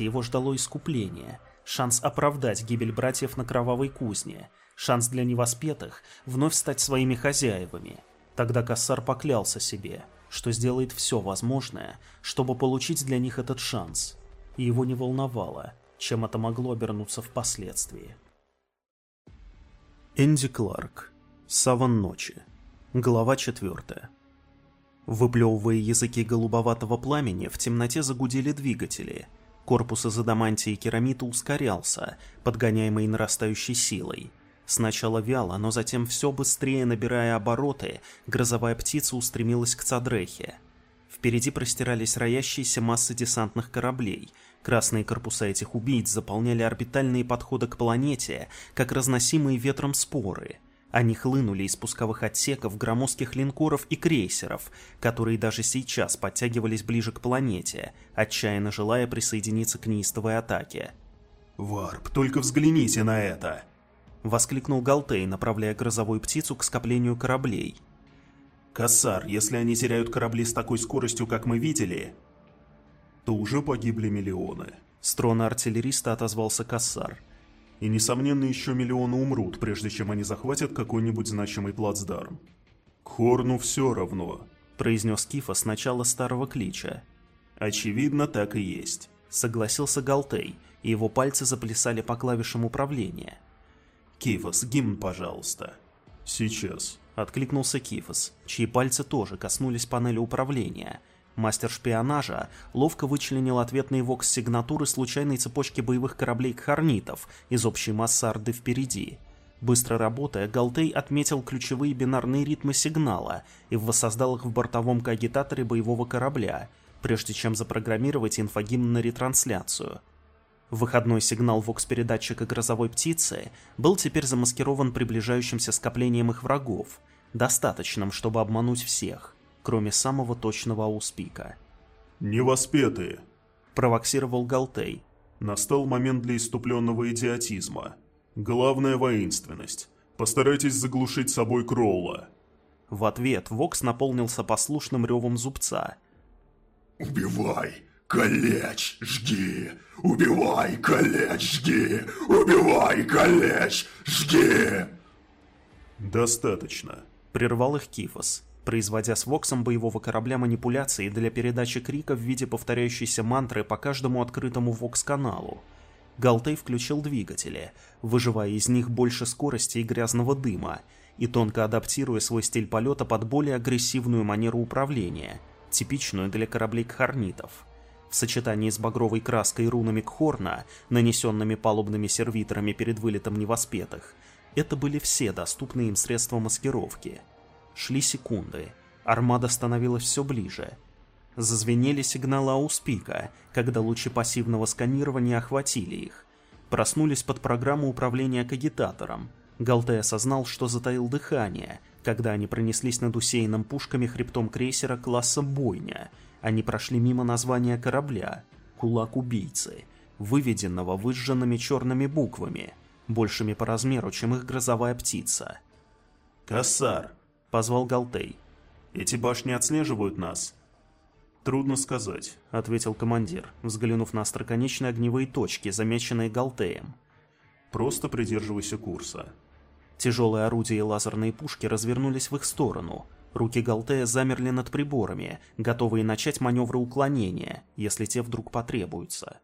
его ждало искупление, шанс оправдать гибель братьев на кровавой кузне, шанс для невоспетых вновь стать своими хозяевами. Тогда Кассар поклялся себе, что сделает все возможное, чтобы получить для них этот шанс. И его не волновало, чем это могло обернуться впоследствии. Энди Кларк. Саван ночи. Глава четвертая. Выплевывая языки голубоватого пламени, в темноте загудели двигатели. Корпус из адамантии керамита ускорялся, подгоняемый нарастающей силой. Сначала вяло, но затем все быстрее набирая обороты, грозовая птица устремилась к Цадрехе. Впереди простирались роящиеся массы десантных кораблей. Красные корпуса этих убийц заполняли орбитальные подходы к планете, как разносимые ветром споры – они хлынули из пусковых отсеков громоздких линкоров и крейсеров, которые даже сейчас подтягивались ближе к планете, отчаянно желая присоединиться к неистовой атаке. «Варп, только взгляните на это!» — воскликнул Галтей, направляя грозовую птицу к скоплению кораблей. «Кассар, если они теряют корабли с такой скоростью, как мы видели, то уже погибли миллионы». С трона артиллериста отозвался Кассар и, несомненно, еще миллионы умрут, прежде чем они захватят какой-нибудь значимый плацдарм. Хорну все равно, произнес Кифа с начала старого клича. Очевидно, так и есть. Согласился Галтей, и его пальцы заплясали по клавишам управления. «Кифос, гимн, пожалуйста». «Сейчас», — откликнулся Кифос, чьи пальцы тоже коснулись панели управления — Мастер шпионажа ловко вычленил ответные вокс-сигнатуры случайной цепочки боевых кораблей кхарнитов из общей массы Орды впереди. Быстро работая, Галтей отметил ключевые бинарные ритмы сигнала и воссоздал их в бортовом кагитаторе боевого корабля, прежде чем запрограммировать инфогимн на ретрансляцию. Выходной сигнал вокс-передатчика грозовой птицы был теперь замаскирован приближающимся скоплением их врагов, достаточным, чтобы обмануть всех кроме самого точного ауспика. «Невоспетые», — провоксировал Галтей. «Настал момент для иступленного идиотизма. Главная воинственность. Постарайтесь заглушить собой Кроула». В ответ Вокс наполнился послушным ревом зубца. «Убивай! Калечь! Жги! Убивай! Калечь! Жги! Убивай! Калечь! Жги!» «Достаточно», — прервал их Кифос производя с Воксом боевого корабля манипуляции для передачи крика в виде повторяющейся мантры по каждому открытому Вокс-каналу. Галтей включил двигатели, выживая из них больше скорости и грязного дыма, и тонко адаптируя свой стиль полета под более агрессивную манеру управления, типичную для кораблей кхарнитов. В сочетании с багровой краской и рунами Кхорна, нанесенными палубными сервиторами перед вылетом невоспетых, это были все доступные им средства маскировки – Шли секунды. Армада становилась все ближе. Зазвенели сигналы ауспика, когда лучи пассивного сканирования охватили их. Проснулись под программу управления кагитатором. Галтей осознал, что затаил дыхание, когда они пронеслись над усеянным пушками хребтом крейсера класса «Бойня». Они прошли мимо названия корабля «Кулак убийцы», выведенного выжженными черными буквами, большими по размеру, чем их грозовая птица. «Кассар!» Позвал Галтей. «Эти башни отслеживают нас?» «Трудно сказать», — ответил командир, взглянув на остроконечные огневые точки, замеченные Галтеем. «Просто придерживайся курса». Тяжелые орудия и лазерные пушки развернулись в их сторону. Руки Галтея замерли над приборами, готовые начать маневры уклонения, если те вдруг потребуются.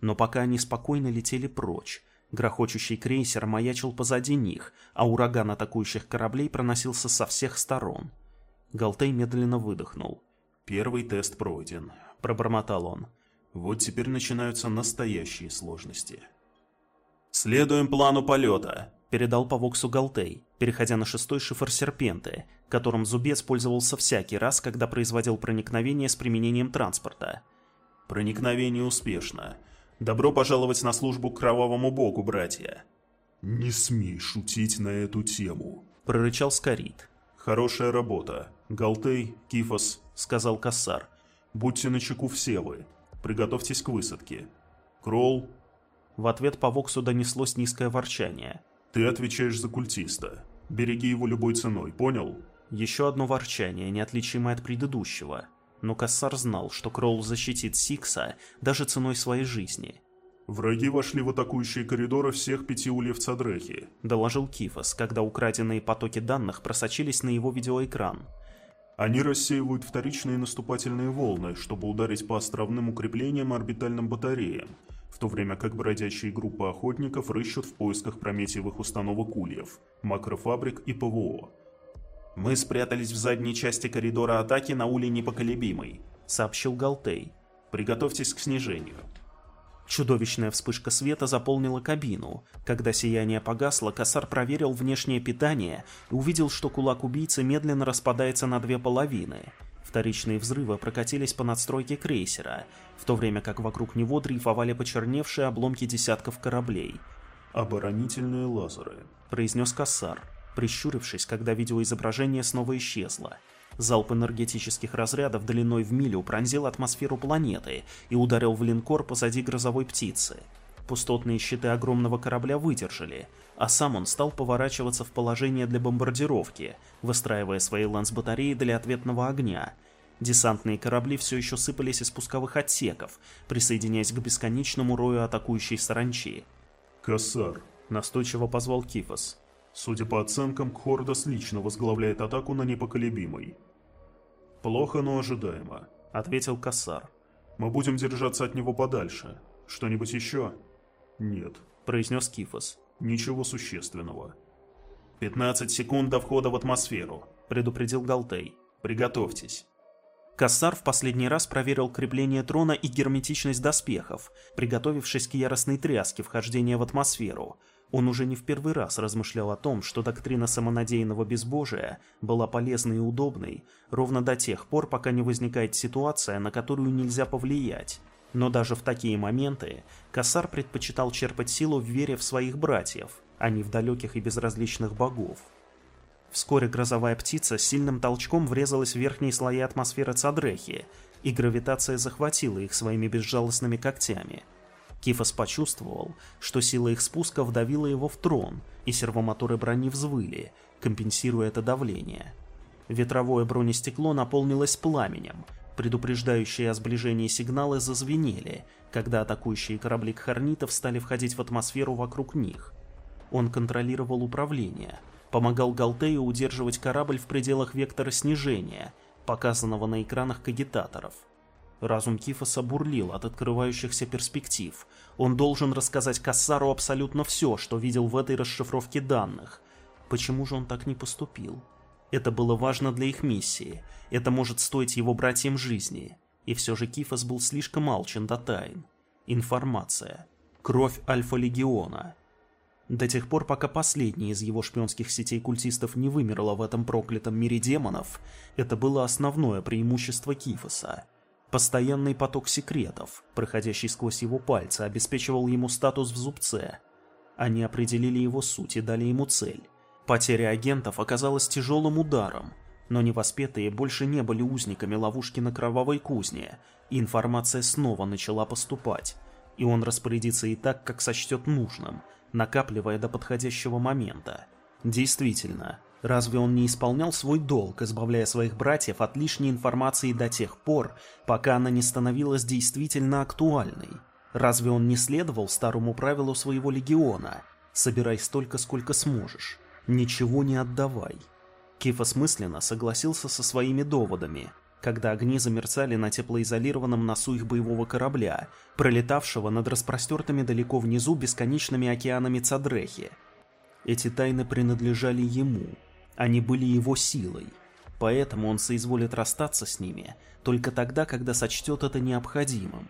Но пока они спокойно летели прочь, Грохочущий крейсер маячил позади них, а ураган атакующих кораблей проносился со всех сторон. Галтей медленно выдохнул. «Первый тест пройден», — пробормотал он. «Вот теперь начинаются настоящие сложности». «Следуем плану полета», — передал по Воксу Галтей, переходя на шестой шифр Серпенты, которым Зубец пользовался всякий раз, когда производил проникновение с применением транспорта. «Проникновение успешно. Добро пожаловать на службу к кровавому богу, братья. Не смей шутить на эту тему, прорычал Скорит. Хорошая работа. Галтей, Кифос, сказал Кассар. Будьте начеку все вы. Приготовьтесь к высадке. Кролл. В ответ по Воксу донеслось низкое ворчание. Ты отвечаешь за культиста. Береги его любой ценой, понял? Еще одно ворчание, неотличимое от предыдущего. Но Кассар знал, что Кроул защитит Сикса даже ценой своей жизни. «Враги вошли в атакующие коридоры всех пяти ульев Цадрехи», — доложил Кифос, когда украденные потоки данных просочились на его видеоэкран. «Они рассеивают вторичные наступательные волны, чтобы ударить по островным укреплениям и орбитальным батареям, в то время как бродячие группы охотников рыщут в поисках прометиевых установок ульев, макрофабрик и ПВО. «Мы спрятались в задней части коридора атаки на улей Непоколебимый», — сообщил Галтей. «Приготовьтесь к снижению». Чудовищная вспышка света заполнила кабину. Когда сияние погасло, Косар проверил внешнее питание и увидел, что кулак убийцы медленно распадается на две половины. Вторичные взрывы прокатились по надстройке крейсера, в то время как вокруг него дрейфовали почерневшие обломки десятков кораблей. «Оборонительные лазеры», — произнес Кассар, прищурившись, когда видеоизображение снова исчезло. Залп энергетических разрядов длиной в милю пронзил атмосферу планеты и ударил в линкор позади грозовой птицы. Пустотные щиты огромного корабля выдержали, а сам он стал поворачиваться в положение для бомбардировки, выстраивая свои лансбатареи для ответного огня. Десантные корабли все еще сыпались из пусковых отсеков, присоединяясь к бесконечному рою атакующей саранчи. «Кассар», — настойчиво позвал Кифос. «Судя по оценкам, Кхордос лично возглавляет атаку на непоколебимый». «Плохо, но ожидаемо», — ответил Кассар. «Мы будем держаться от него подальше. Что-нибудь еще?» «Нет», — произнес Кифос. «Ничего существенного». «Пятнадцать секунд до входа в атмосферу», — предупредил Галтей. «Приготовьтесь». Кассар в последний раз проверил крепление трона и герметичность доспехов, приготовившись к яростной тряске вхождения в атмосферу. Он уже не в первый раз размышлял о том, что доктрина самонадеянного безбожия была полезной и удобной, ровно до тех пор, пока не возникает ситуация, на которую нельзя повлиять. Но даже в такие моменты Кассар предпочитал черпать силу в вере в своих братьев, а не в далеких и безразличных богов. Вскоре грозовая птица с сильным толчком врезалась в верхние слои атмосферы Цадрехи, и гравитация захватила их своими безжалостными когтями. Кифос почувствовал, что сила их спуска вдавила его в трон, и сервомоторы брони взвыли, компенсируя это давление. Ветровое бронестекло наполнилось пламенем, Предупреждающие о сближении сигналы зазвенели, когда атакующие корабли кхарнитов стали входить в атмосферу вокруг них. Он контролировал управление, помогал Галтею удерживать корабль в пределах вектора снижения, показанного на экранах кагитаторов. Разум Кифоса бурлил от открывающихся перспектив. Он должен рассказать Кассару абсолютно все, что видел в этой расшифровке данных. Почему же он так не поступил? Это было важно для их миссии. Это может стоить его братьям жизни. И все же Кифос был слишком алчен до тайн. Информация. Кровь Альфа-Легиона. До тех пор, пока последний из его шпионских сетей культистов не вымерла в этом проклятом мире демонов, это было основное преимущество Кифоса. Постоянный поток секретов, проходящий сквозь его пальцы, обеспечивал ему статус в зубце. Они определили его суть и дали ему цель. Потеря агентов оказалась тяжелым ударом, но невоспетые больше не были узниками ловушки на кровавой кузне, и информация снова начала поступать, и он распорядится и так, как сочтет нужным, накапливая до подходящего момента. Действительно, разве он не исполнял свой долг, избавляя своих братьев от лишней информации до тех пор, пока она не становилась действительно актуальной? Разве он не следовал старому правилу своего легиона «собирай столько, сколько сможешь»? «Ничего не отдавай». Кифос мысленно согласился со своими доводами, когда огни замерцали на теплоизолированном носу их боевого корабля, пролетавшего над распростертыми далеко внизу бесконечными океанами Цадрехи. Эти тайны принадлежали ему, они были его силой, поэтому он соизволит расстаться с ними только тогда, когда сочтет это необходимым.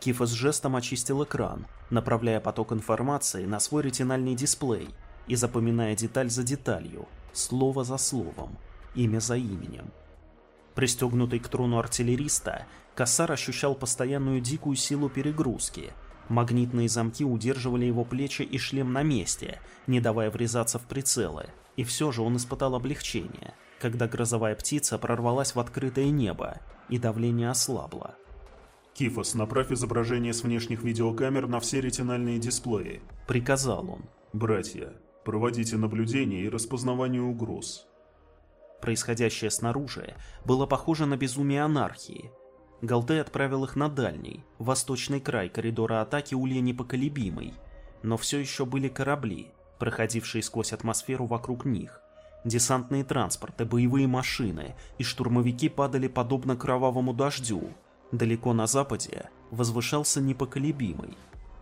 Кифос жестом очистил экран, направляя поток информации на свой ретинальный дисплей – и запоминая деталь за деталью, слово за словом, имя за именем. Пристегнутый к трону артиллериста, Кассар ощущал постоянную дикую силу перегрузки. Магнитные замки удерживали его плечи и шлем на месте, не давая врезаться в прицелы. И все же он испытал облегчение, когда грозовая птица прорвалась в открытое небо, и давление ослабло. «Кифос, направь изображение с внешних видеокамер на все ретинальные дисплеи», — приказал он. «Братья, Проводите наблюдение и распознавание угроз. Происходящее снаружи было похоже на безумие анархии. Галте отправил их на дальний, восточный край коридора атаки Улья Непоколебимый, но все еще были корабли, проходившие сквозь атмосферу вокруг них. Десантные транспорты, боевые машины и штурмовики падали подобно кровавому дождю. Далеко на западе возвышался Непоколебимый.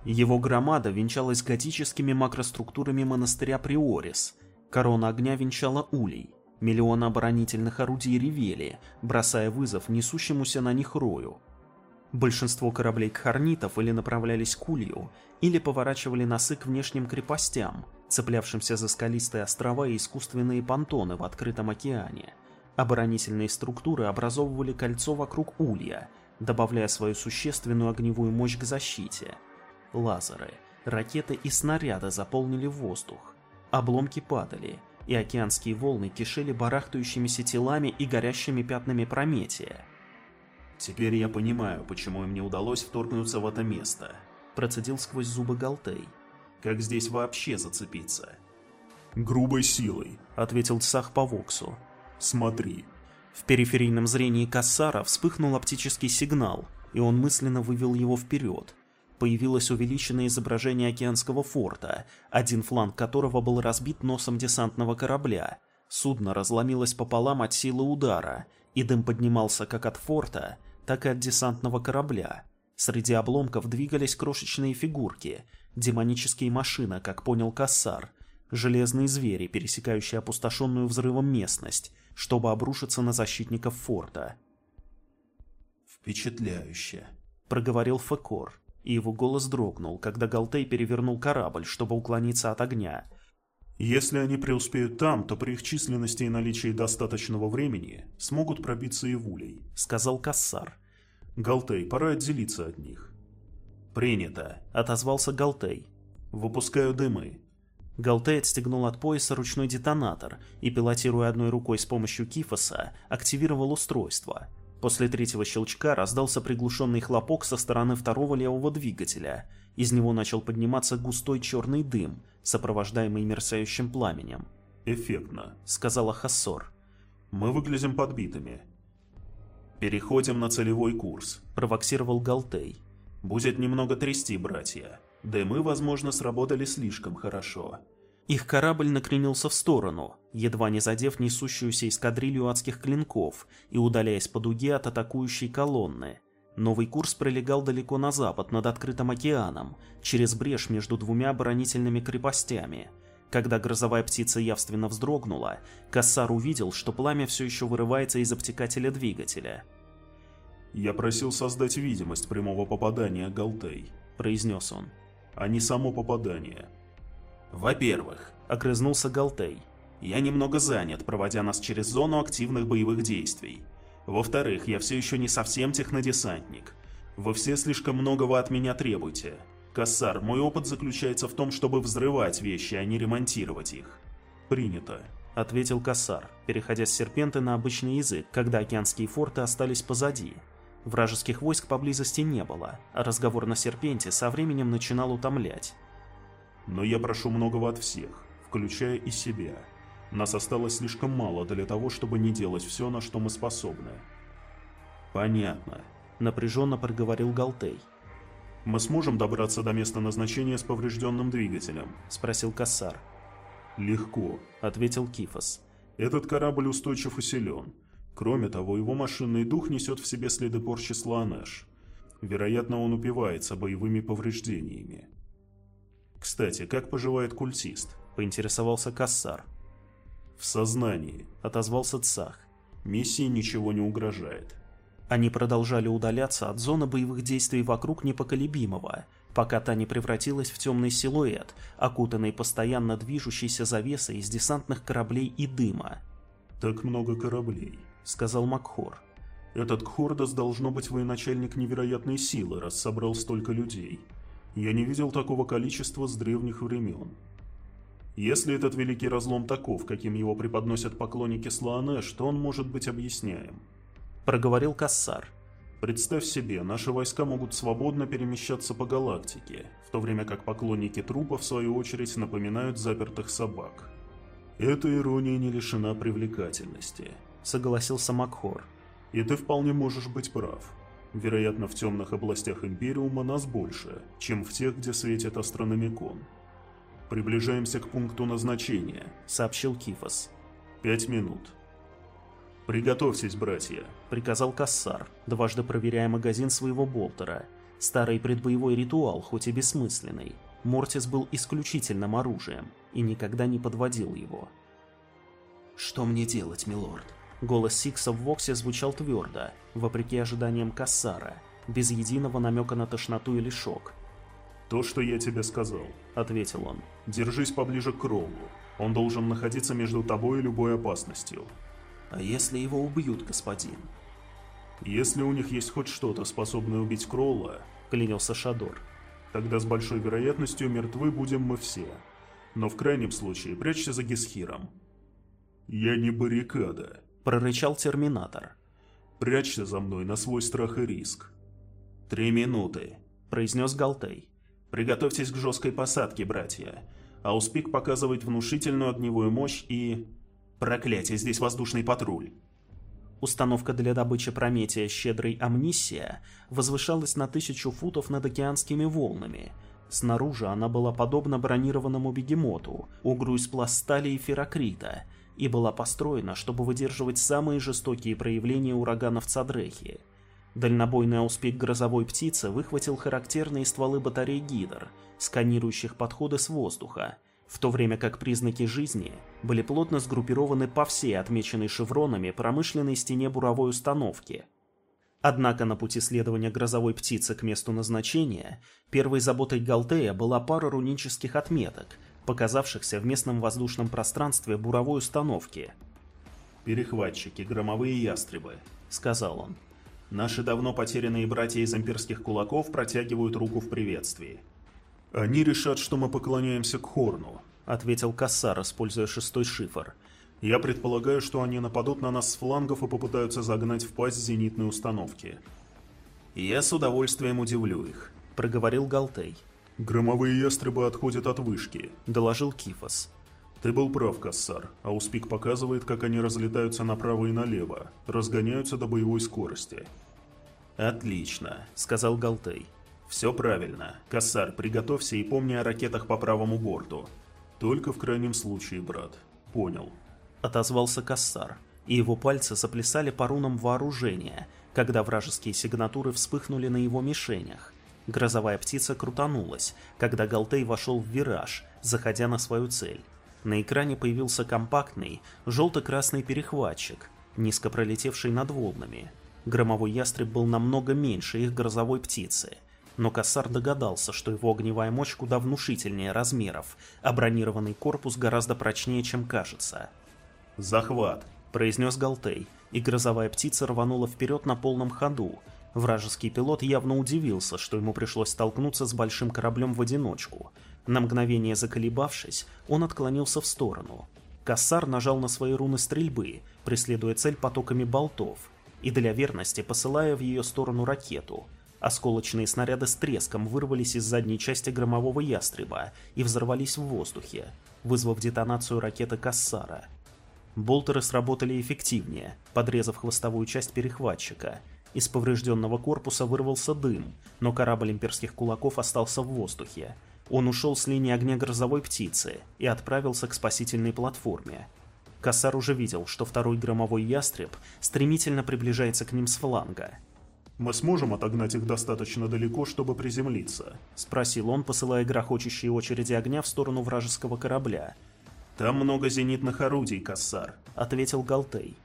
Его громада венчалась готическими макроструктурами монастыря Приорис. Корона огня венчала улей. Миллионы оборонительных орудий ревели, бросая вызов несущемуся на них рою. Большинство кораблей кхарнитов или направлялись к улью, или поворачивали носы к внешним крепостям, цеплявшимся за скалистые острова и искусственные понтоны в открытом океане. Оборонительные структуры образовывали кольцо вокруг улья, добавляя свою существенную огневую мощь к защите. Лазеры, ракеты и снаряды заполнили воздух. Обломки падали, и океанские волны кишели барахтающимися телами и горящими пятнами Прометия. «Теперь я понимаю, почему им не удалось вторгнуться в это место», — процедил сквозь зубы Галтей. «Как здесь вообще зацепиться?» «Грубой силой», — ответил Цах по Воксу. «Смотри». В периферийном зрении Кассара вспыхнул оптический сигнал, и он мысленно вывел его вперед. Появилось увеличенное изображение океанского форта, один фланг которого был разбит носом десантного корабля. Судно разломилось пополам от силы удара, и дым поднимался как от форта, так и от десантного корабля. Среди обломков двигались крошечные фигурки, демонические машины, как понял Кассар, железные звери, пересекающие опустошенную взрывом местность, чтобы обрушиться на защитников форта. «Впечатляюще», — проговорил Фекор и его голос дрогнул, когда Галтей перевернул корабль, чтобы уклониться от огня. «Если они преуспеют там, то при их численности и наличии достаточного времени смогут пробиться и в улей», — сказал Кассар. «Галтей, пора отделиться от них». «Принято», — отозвался Галтей. «Выпускаю дымы». Галтей отстегнул от пояса ручной детонатор и, пилотируя одной рукой с помощью кифоса, активировал устройство — После третьего щелчка раздался приглушенный хлопок со стороны второго левого двигателя. Из него начал подниматься густой черный дым, сопровождаемый мерцающим пламенем. «Эффектно», — сказала Хассор. «Мы выглядим подбитыми». «Переходим на целевой курс», — провоксировал Галтей. «Будет немного трясти, братья. Дымы, возможно, сработали слишком хорошо». Их корабль накренился в сторону, едва не задев несущуюся эскадрилью адских клинков и удаляясь по дуге от атакующей колонны. Новый курс пролегал далеко на запад, над открытым океаном, через брешь между двумя оборонительными крепостями. Когда грозовая птица явственно вздрогнула, Кассар увидел, что пламя все еще вырывается из обтекателя двигателя. «Я просил создать видимость прямого попадания, Галтей», — произнес он, — «а не само попадание». «Во-первых», — огрызнулся Галтей, — «я немного занят, проводя нас через зону активных боевых действий. Во-вторых, я все еще не совсем технодесантник. Вы все слишком многого от меня требуете. Кассар, мой опыт заключается в том, чтобы взрывать вещи, а не ремонтировать их». «Принято», — ответил Кассар, переходя с серпенты на обычный язык, когда океанские форты остались позади. Вражеских войск поблизости не было, а разговор на серпенте со временем начинал утомлять. Но я прошу многого от всех, включая и себя. Нас осталось слишком мало для того, чтобы не делать все, на что мы способны. Понятно. Напряженно проговорил Галтей. «Мы сможем добраться до места назначения с поврежденным двигателем?» – спросил Кассар. «Легко», – ответил Кифос. «Этот корабль устойчив и силен. Кроме того, его машинный дух несет в себе следы порчи Слоанеш. Вероятно, он упивается боевыми повреждениями. «Кстати, как поживает культист?» – поинтересовался Кассар. «В сознании», – отозвался Цах. «Миссии ничего не угрожает». Они продолжали удаляться от зоны боевых действий вокруг непоколебимого, пока та не превратилась в темный силуэт, окутанный постоянно движущейся завесой из десантных кораблей и дыма. «Так много кораблей», — сказал Макхор. «Этот Кхордас должно быть военачальник невероятной силы, раз собрал столько людей. Я не видел такого количества с древних времен. Если этот великий разлом таков, каким его преподносят поклонники Слаанеш, то он может быть объясняем. Проговорил Кассар. Представь себе, наши войска могут свободно перемещаться по галактике, в то время как поклонники трупа, в свою очередь, напоминают запертых собак. Эта ирония не лишена привлекательности, согласился Макхор. И ты вполне можешь быть прав. Вероятно, в темных областях Империума нас больше, чем в тех, где светит астрономикон. Приближаемся к пункту назначения, сообщил Кифос. Пять минут. «Приготовьтесь, братья», — приказал Кассар, дважды проверяя магазин своего болтера. Старый предбоевой ритуал, хоть и бессмысленный. Мортис был исключительным оружием и никогда не подводил его. «Что мне делать, милорд?» Голос Сикса в Воксе звучал твердо, вопреки ожиданиям Кассара, без единого намека на тошноту или шок. «То, что я тебе сказал», — ответил он. «Держись поближе к Кроулу. Он должен находиться между тобой и любой опасностью. А если его убьют, господин? Если у них есть хоть что-то, способное убить Кролла, клянился Шадор, тогда с большой вероятностью мертвы будем мы все. Но в крайнем случае прячься за Гесхиром. Я не баррикада, прорычал Терминатор. Прячься за мной на свой страх и риск. Три минуты, произнес Галтей. Приготовьтесь к жесткой посадке, братья. Ауспик показывает внушительную огневую мощь и... Проклятие, здесь воздушный патруль. Установка для добычи Прометия «Щедрый Амнисия» возвышалась на тысячу футов над океанскими волнами. Снаружи она была подобна бронированному бегемоту, угру из пластали и ферокрита, и была построена, чтобы выдерживать самые жестокие проявления ураганов Цадрехи. Дальнобойный ауспик грозовой птицы выхватил характерные стволы батарей Гидр, сканирующих подходы с воздуха, в то время как признаки жизни были плотно сгруппированы по всей отмеченной шевронами промышленной стене буровой установки. Однако на пути следования грозовой птицы к месту назначения первой заботой Галтея была пара рунических отметок, показавшихся в местном воздушном пространстве буровой установки. «Перехватчики, громовые ястребы», — сказал он. «Наши давно потерянные братья из имперских кулаков протягивают руку в приветствии. «Они решат, что мы поклоняемся к Хорну», — ответил Кассар, используя шестой шифр. «Я предполагаю, что они нападут на нас с флангов и попытаются загнать в пасть зенитной установки». «Я с удовольствием удивлю их», — проговорил Галтей. «Громовые ястребы отходят от вышки», — доложил Кифос. «Ты был прав, Кассар. Ауспик показывает, как они разлетаются направо и налево, разгоняются до боевой скорости». «Отлично», — сказал Галтей. «Все правильно. Кассар, приготовься и помни о ракетах по правому борту». «Только в крайнем случае, брат. Понял». Отозвался Кассар, и его пальцы заплясали по рунам вооружения, когда вражеские сигнатуры вспыхнули на его мишенях. Грозовая птица крутанулась, когда Галтей вошел в вираж, заходя на свою цель. На экране появился компактный, желто-красный перехватчик, низко пролетевший над волнами. Громовой ястреб был намного меньше их грозовой птицы — но Кассар догадался, что его огневая мощь куда внушительнее размеров, а бронированный корпус гораздо прочнее, чем кажется. «Захват!» – произнес Галтей, и грозовая птица рванула вперед на полном ходу. Вражеский пилот явно удивился, что ему пришлось столкнуться с большим кораблем в одиночку. На мгновение заколебавшись, он отклонился в сторону. Кассар нажал на свои руны стрельбы, преследуя цель потоками болтов, и для верности посылая в ее сторону ракету – Осколочные снаряды с треском вырвались из задней части громового ястреба и взорвались в воздухе, вызвав детонацию ракеты Кассара. Болтеры сработали эффективнее, подрезав хвостовую часть перехватчика. Из поврежденного корпуса вырвался дым, но корабль имперских кулаков остался в воздухе. Он ушел с линии огня грозовой птицы и отправился к спасительной платформе. Кассар уже видел, что второй громовой ястреб стремительно приближается к ним с фланга – «Мы сможем отогнать их достаточно далеко, чтобы приземлиться?» — спросил он, посылая грохочущие очереди огня в сторону вражеского корабля. «Там много зенитных орудий, Кассар», — ответил Галтей.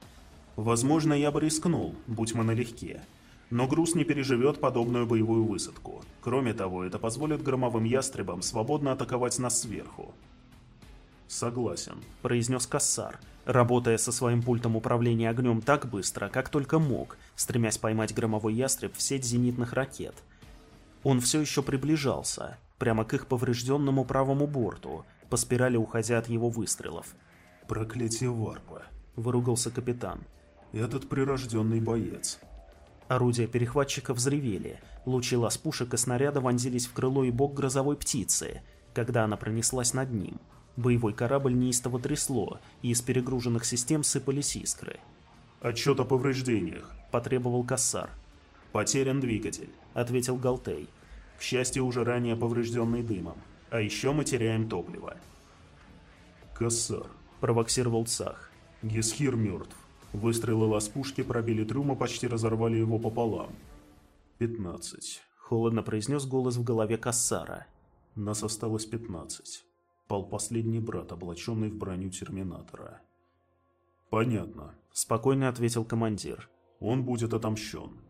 «Возможно, я бы рискнул, будь мы налегке. Но груз не переживет подобную боевую высадку. Кроме того, это позволит громовым ястребам свободно атаковать нас сверху». «Согласен», — произнес Кассар, работая со своим пультом управления огнем так быстро, как только мог, стремясь поймать громовой ястреб в сеть зенитных ракет. Он все еще приближался, прямо к их поврежденному правому борту, по спирали уходя от его выстрелов. «Проклятие варпа!» — выругался капитан. «Этот прирожденный боец!» Орудия перехватчика взревели, лучи лаз пушек и снаряда вонзились в крыло и бок грозовой птицы, когда она пронеслась над ним — Боевой корабль неистово трясло, и из перегруженных систем сыпались искры. «Отчет о повреждениях», — потребовал Кассар. «Потерян двигатель», — ответил Галтей. «К счастью, уже ранее поврежденный дымом. А еще мы теряем топливо». «Кассар», — провоксировал Цах. «Гесхир мертв. Выстрелы ласпушки пробили трюм и почти разорвали его пополам. Пятнадцать. Холодно произнес голос в голове Кассара. Нас осталось пятнадцать. Пал последний брат, облаченный в броню Терминатора. Понятно. Спокойно ответил командир. Он будет отомщен.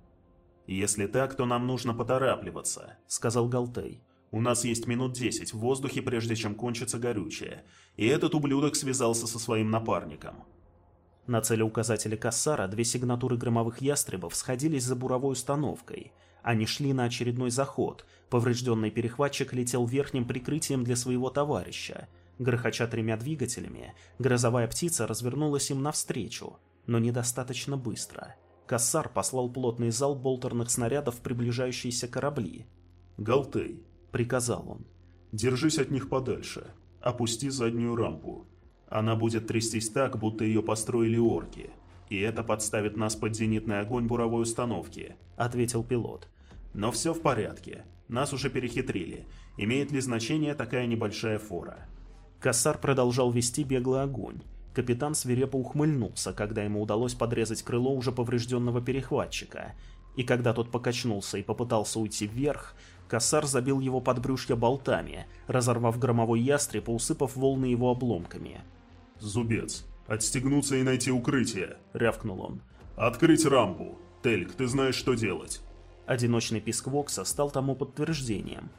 «Если так, то нам нужно поторапливаться», — сказал Галтей. «У нас есть минут десять в воздухе, прежде чем кончится горючее, и этот ублюдок связался со своим напарником. На целеуказателе Кассара две сигнатуры громовых ястребов сходились за буровой установкой. Они шли на очередной заход. Поврежденный перехватчик летел верхним прикрытием для своего товарища. Грохоча тремя двигателями, грозовая птица развернулась им навстречу, но недостаточно быстро. Кассар послал плотный зал болтерных снарядов в приближающиеся корабли. «Галтей», — приказал он, — «держись от них подальше. Опусти заднюю рампу. Она будет трястись так, будто ее построили орки. И это подставит нас под зенитный огонь буровой установки», — ответил пилот. «Но все в порядке. Нас уже перехитрили. Имеет ли значение такая небольшая фора?» Кассар продолжал вести беглый огонь. Капитан свирепо ухмыльнулся, когда ему удалось подрезать крыло уже поврежденного перехватчика. И когда тот покачнулся и попытался уйти вверх, Кассар забил его под брюшья болтами, разорвав громовой ястреб и усыпав волны его обломками. «Зубец, отстегнуться и найти укрытие», — рявкнул он. «Открыть рампу! Тельк, ты знаешь, что делать!» Одиночный писк Вокса стал тому подтверждением.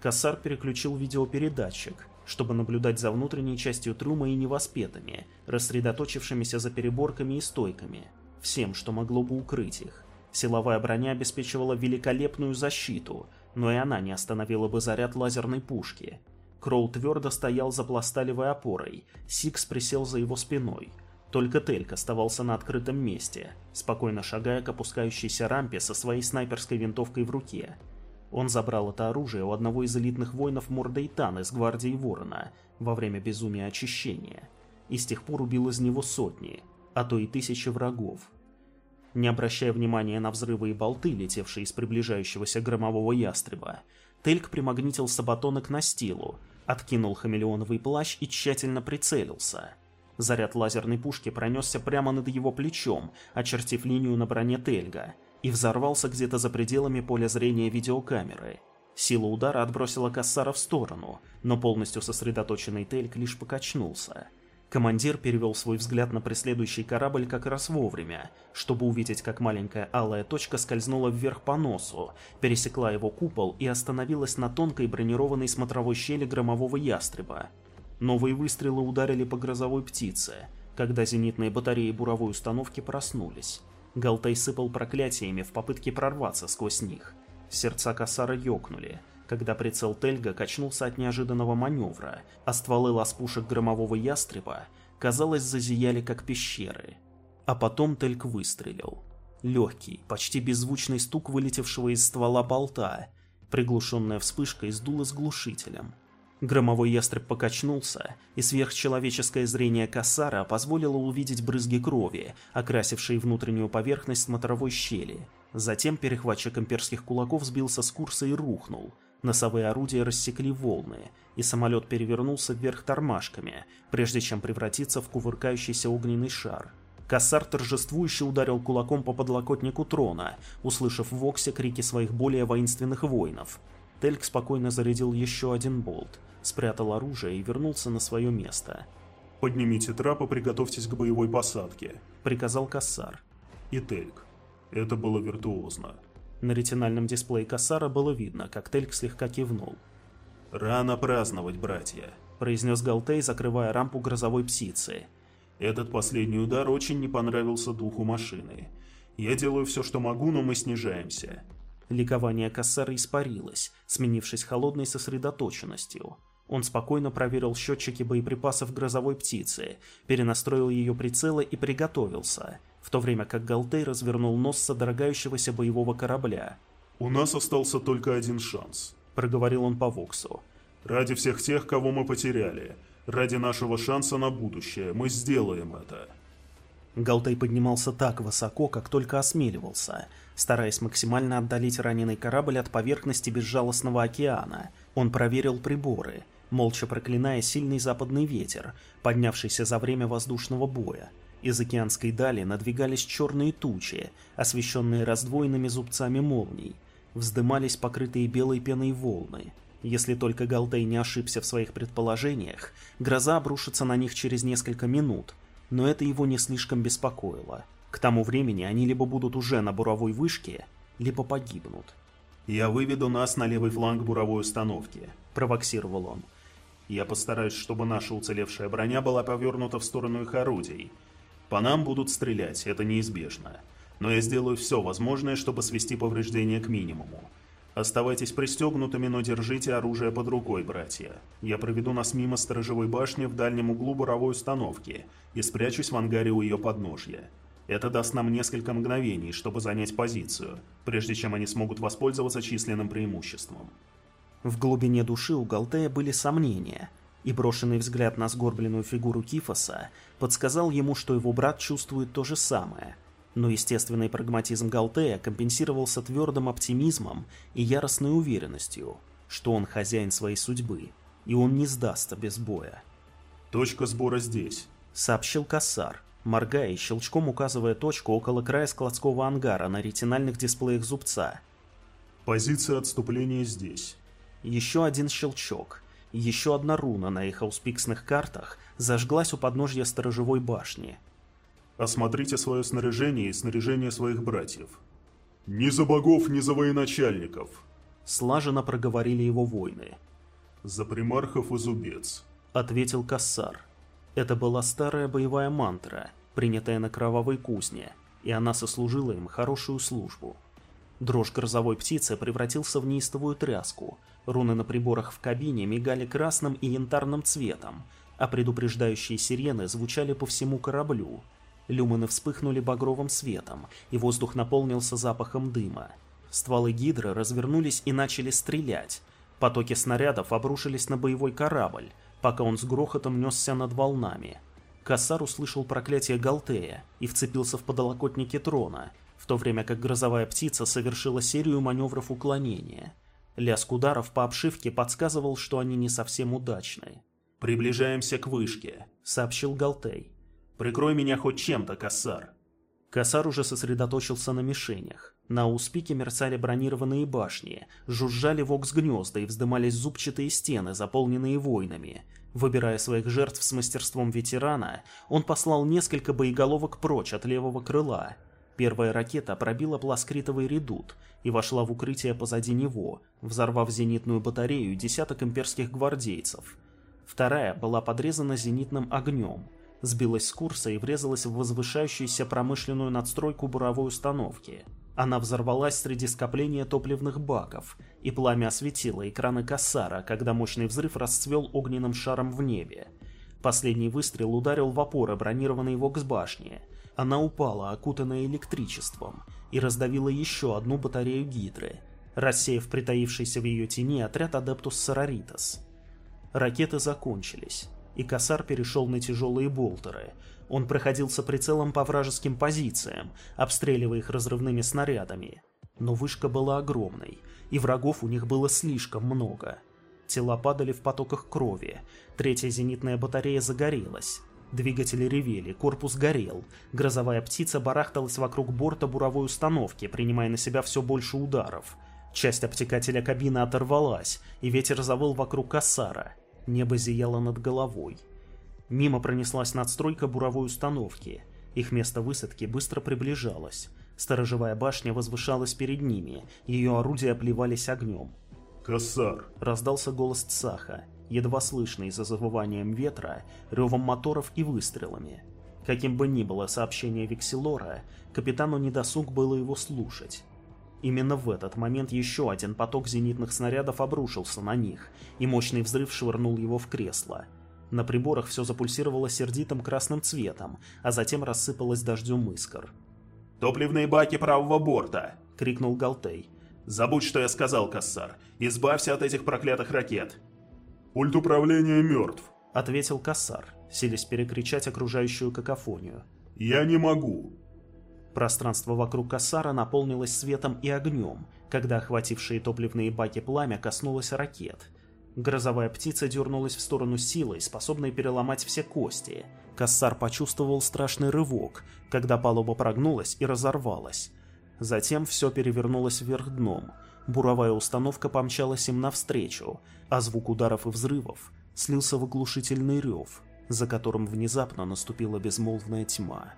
Кассар переключил видеопередатчик, чтобы наблюдать за внутренней частью трюма и невоспетами, рассредоточившимися за переборками и стойками, всем, что могло бы укрыть их. Силовая броня обеспечивала великолепную защиту, но и она не остановила бы заряд лазерной пушки. Кроу твердо стоял за пласталевой опорой, Сикс присел за его спиной. Только Тельк оставался на открытом месте, спокойно шагая к опускающейся рампе со своей снайперской винтовкой в руке. Он забрал это оружие у одного из элитных воинов Мордейтан из гвардии Ворона во время безумия очищения, и с тех пор убил из него сотни, а то и тысячи врагов. Не обращая внимания на взрывы и болты, летевшие из приближающегося громового ястреба, Тельк примагнитил сабатоны к настилу, откинул хамелеоновый плащ и тщательно прицелился. Заряд лазерной пушки пронесся прямо над его плечом, очертив линию на броне Тельга, и взорвался где-то за пределами поля зрения видеокамеры. Сила удара отбросила Кассара в сторону, но полностью сосредоточенный Тельг лишь покачнулся – Командир перевел свой взгляд на преследующий корабль как раз вовремя, чтобы увидеть, как маленькая алая точка скользнула вверх по носу, пересекла его купол и остановилась на тонкой бронированной смотровой щели громового ястреба. Новые выстрелы ударили по грозовой птице, когда зенитные батареи буровой установки проснулись. Галтай сыпал проклятиями в попытке прорваться сквозь них. Сердца Кассара ёкнули, когда прицел Тельга качнулся от неожиданного маневра, а стволы ласпушек громового ястреба, казалось, зазияли как пещеры. А потом Тельг выстрелил. Легкий, почти беззвучный стук вылетевшего из ствола болта, приглушенная вспышка издула с глушителем. Громовой ястреб покачнулся, и сверхчеловеческое зрение Кассара позволило увидеть брызги крови, окрасившие внутреннюю поверхность смотровой щели. Затем перехватчик имперских кулаков сбился с курса и рухнул, Носовые орудия рассекли волны, и самолет перевернулся вверх тормашками, прежде чем превратиться в кувыркающийся огненный шар. Кассар торжествующе ударил кулаком по подлокотнику трона, услышав в Воксе крики своих более воинственных воинов. Тельк спокойно зарядил еще один болт, спрятал оружие и вернулся на свое место. «Поднимите трап и приготовьтесь к боевой посадке», — приказал Кассар. «И Тельк. Это было виртуозно». На ретинальном дисплее Кассара было видно, как Тельк слегка кивнул. «Рано праздновать, братья», — произнес Галтей, закрывая рампу грозовой птицы. «Этот последний удар очень не понравился духу машины. Я делаю все, что могу, но мы снижаемся». Ликование Кассара испарилось, сменившись холодной сосредоточенностью. Он спокойно проверил счетчики боеприпасов грозовой птицы, перенастроил ее прицелы и приготовился — в то время как Галтей развернул нос содрогающегося боевого корабля. «У нас остался только один шанс», — проговорил он по Воксу. «Ради всех тех, кого мы потеряли. Ради нашего шанса на будущее мы сделаем это. Галтай поднимался так высоко, как только осмеливался, стараясь максимально отдалить раненый корабль от поверхности безжалостного океана. Он проверил приборы, молча проклиная сильный западный ветер, поднявшийся за время воздушного боя. Из океанской дали надвигались черные тучи, освещенные раздвоенными зубцами молний. Вздымались покрытые белой пеной волны. Если только Галдей не ошибся в своих предположениях, гроза обрушится на них через несколько минут, но это его не слишком беспокоило. К тому времени они либо будут уже на буровой вышке, либо погибнут. «Я выведу нас на левый фланг буровой установки», — провоксировал он. «Я постараюсь, чтобы наша уцелевшая броня была повернута в сторону их орудий. По нам будут стрелять, это неизбежно. Но я сделаю все возможное, чтобы свести повреждения к минимуму. Оставайтесь пристегнутыми, но держите оружие под рукой, братья. Я проведу нас мимо сторожевой башни в дальнем углу буровой установки и спрячусь в ангаре у ее подножья. Это даст нам несколько мгновений, чтобы занять позицию, прежде чем они смогут воспользоваться численным преимуществом. В глубине души у Галтея были сомнения, и брошенный взгляд на сгорбленную фигуру Кифоса подсказал ему, что его брат чувствует то же самое – но естественный прагматизм Галтея компенсировался твердым оптимизмом и яростной уверенностью, что он хозяин своей судьбы, и он не сдастся без боя. «Точка сбора здесь», — сообщил Кассар, моргая и щелчком указывая точку около края складского ангара на ретинальных дисплеях зубца. «Позиция отступления здесь». Еще один щелчок, еще одна руна на их ауспиксных картах зажглась у подножья сторожевой башни — Осмотрите свое снаряжение и снаряжение своих братьев. Ни за богов, ни за военачальников. Слаженно проговорили его воины. За примархов и зубец. Ответил Кассар. Это была старая боевая мантра, принятая на кровавой кузне, и она сослужила им хорошую службу. Дрожь грозовой птицы превратился в неистовую тряску. Руны на приборах в кабине мигали красным и янтарным цветом, а предупреждающие сирены звучали по всему кораблю, Люмины вспыхнули багровым светом, и воздух наполнился запахом дыма. Стволы гидры развернулись и начали стрелять. Потоки снарядов обрушились на боевой корабль, пока он с грохотом несся над волнами. Кассар услышал проклятие Галтея и вцепился в подолокотники трона, в то время как грозовая птица совершила серию маневров уклонения. Лязг ударов по обшивке подсказывал, что они не совсем удачны. «Приближаемся к вышке», — сообщил Галтей. Прикрой меня хоть чем-то, Кассар. Кассар уже сосредоточился на мишенях. На успике мерцали бронированные башни, жужжали вокс-гнезда и вздымались зубчатые стены, заполненные воинами. Выбирая своих жертв с мастерством ветерана, он послал несколько боеголовок прочь от левого крыла. Первая ракета пробила пласкритовый редут и вошла в укрытие позади него, взорвав зенитную батарею десяток имперских гвардейцев. Вторая была подрезана зенитным огнем – сбилась с курса и врезалась в возвышающуюся промышленную надстройку буровой установки. Она взорвалась среди скопления топливных баков, и пламя осветило экраны Кассара, когда мощный взрыв расцвел огненным шаром в небе. Последний выстрел ударил в опоры бронированной воксбашни. Она упала, окутанная электричеством, и раздавила еще одну батарею гидры, рассеяв притаившийся в ее тени отряд Адептус Сараритас. Ракеты закончились и Косар перешел на тяжелые болтеры. Он проходился прицелом по вражеским позициям, обстреливая их разрывными снарядами. Но вышка была огромной, и врагов у них было слишком много. Тела падали в потоках крови, третья зенитная батарея загорелась. Двигатели ревели, корпус горел, грозовая птица барахталась вокруг борта буровой установки, принимая на себя все больше ударов. Часть обтекателя кабины оторвалась, и ветер завыл вокруг Кассара. Небо зияло над головой. Мимо пронеслась надстройка буровой установки. Их место высадки быстро приближалось. Сторожевая башня возвышалась перед ними, ее орудия плевались огнем. «Косар!» — раздался голос Цаха, едва слышный за завыванием ветра, ревом моторов и выстрелами. Каким бы ни было сообщение Виксилора, капитану недосуг было его слушать. Именно в этот момент еще один поток зенитных снарядов обрушился на них, и мощный взрыв швырнул его в кресло. На приборах все запульсировало сердитым красным цветом, а затем рассыпалось дождем искр. «Топливные баки правого борта!» — крикнул Галтей. «Забудь, что я сказал, Кассар. Избавься от этих проклятых ракет!» «Пульт управления мертв», — ответил Кассар, силясь перекричать окружающую какофонию. «Я не могу!» Пространство вокруг Кассара наполнилось светом и огнем, когда охватившие топливные баки пламя коснулось ракет. Грозовая птица дернулась в сторону силой, способной переломать все кости. Кассар почувствовал страшный рывок, когда палуба прогнулась и разорвалась. Затем все перевернулось вверх дном. Буровая установка помчалась им навстречу, а звук ударов и взрывов слился в оглушительный рев, за которым внезапно наступила безмолвная тьма.